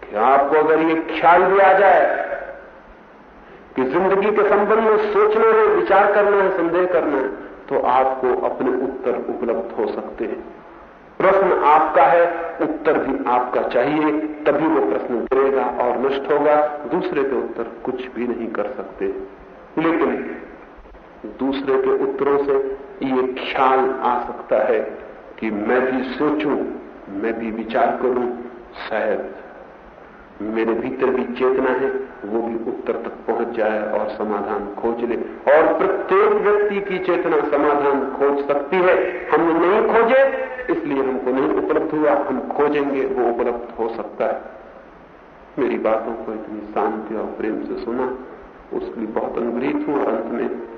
कि आपको अगर ये ख्याल भी आ जाए कि ज़िंदगी के संबंध में सोचना है, विचार करना है, संदेह करना है तो आपको अपने उत्तर उपलब्ध हो सकते हैं। प्रश्न आपका है, उत्तर भी आपका चाहिए, तभी वो प्रश्न गिरेगा और नष्ट होगा, दूसरे के उत्तर कुछ भी नहीं कर सकते। लेकिन दूसरे के उत्तरों से ये ख्याल आ सकता है कि मैं भी सोचूं, मैं भी विचार करूँ, शायद मेरे भीतर भी चेतना है, वो भी उत्तर तक पहुँच जाए और समाधान खोज ले। और प्रत्येक व्यक्ति की चेतना समाधान खोज सकती है। हमने नहीं खोजे, इसलिए हमको नहीं उपलब्ध हुआ। हम खोजेंगे, वो उपलब्ध हो सकता है। मेरी बातों को इतनी शांति और प्रेम से सुना, उसके लिए बहुत अनुग्रहित हूँ। और अंत में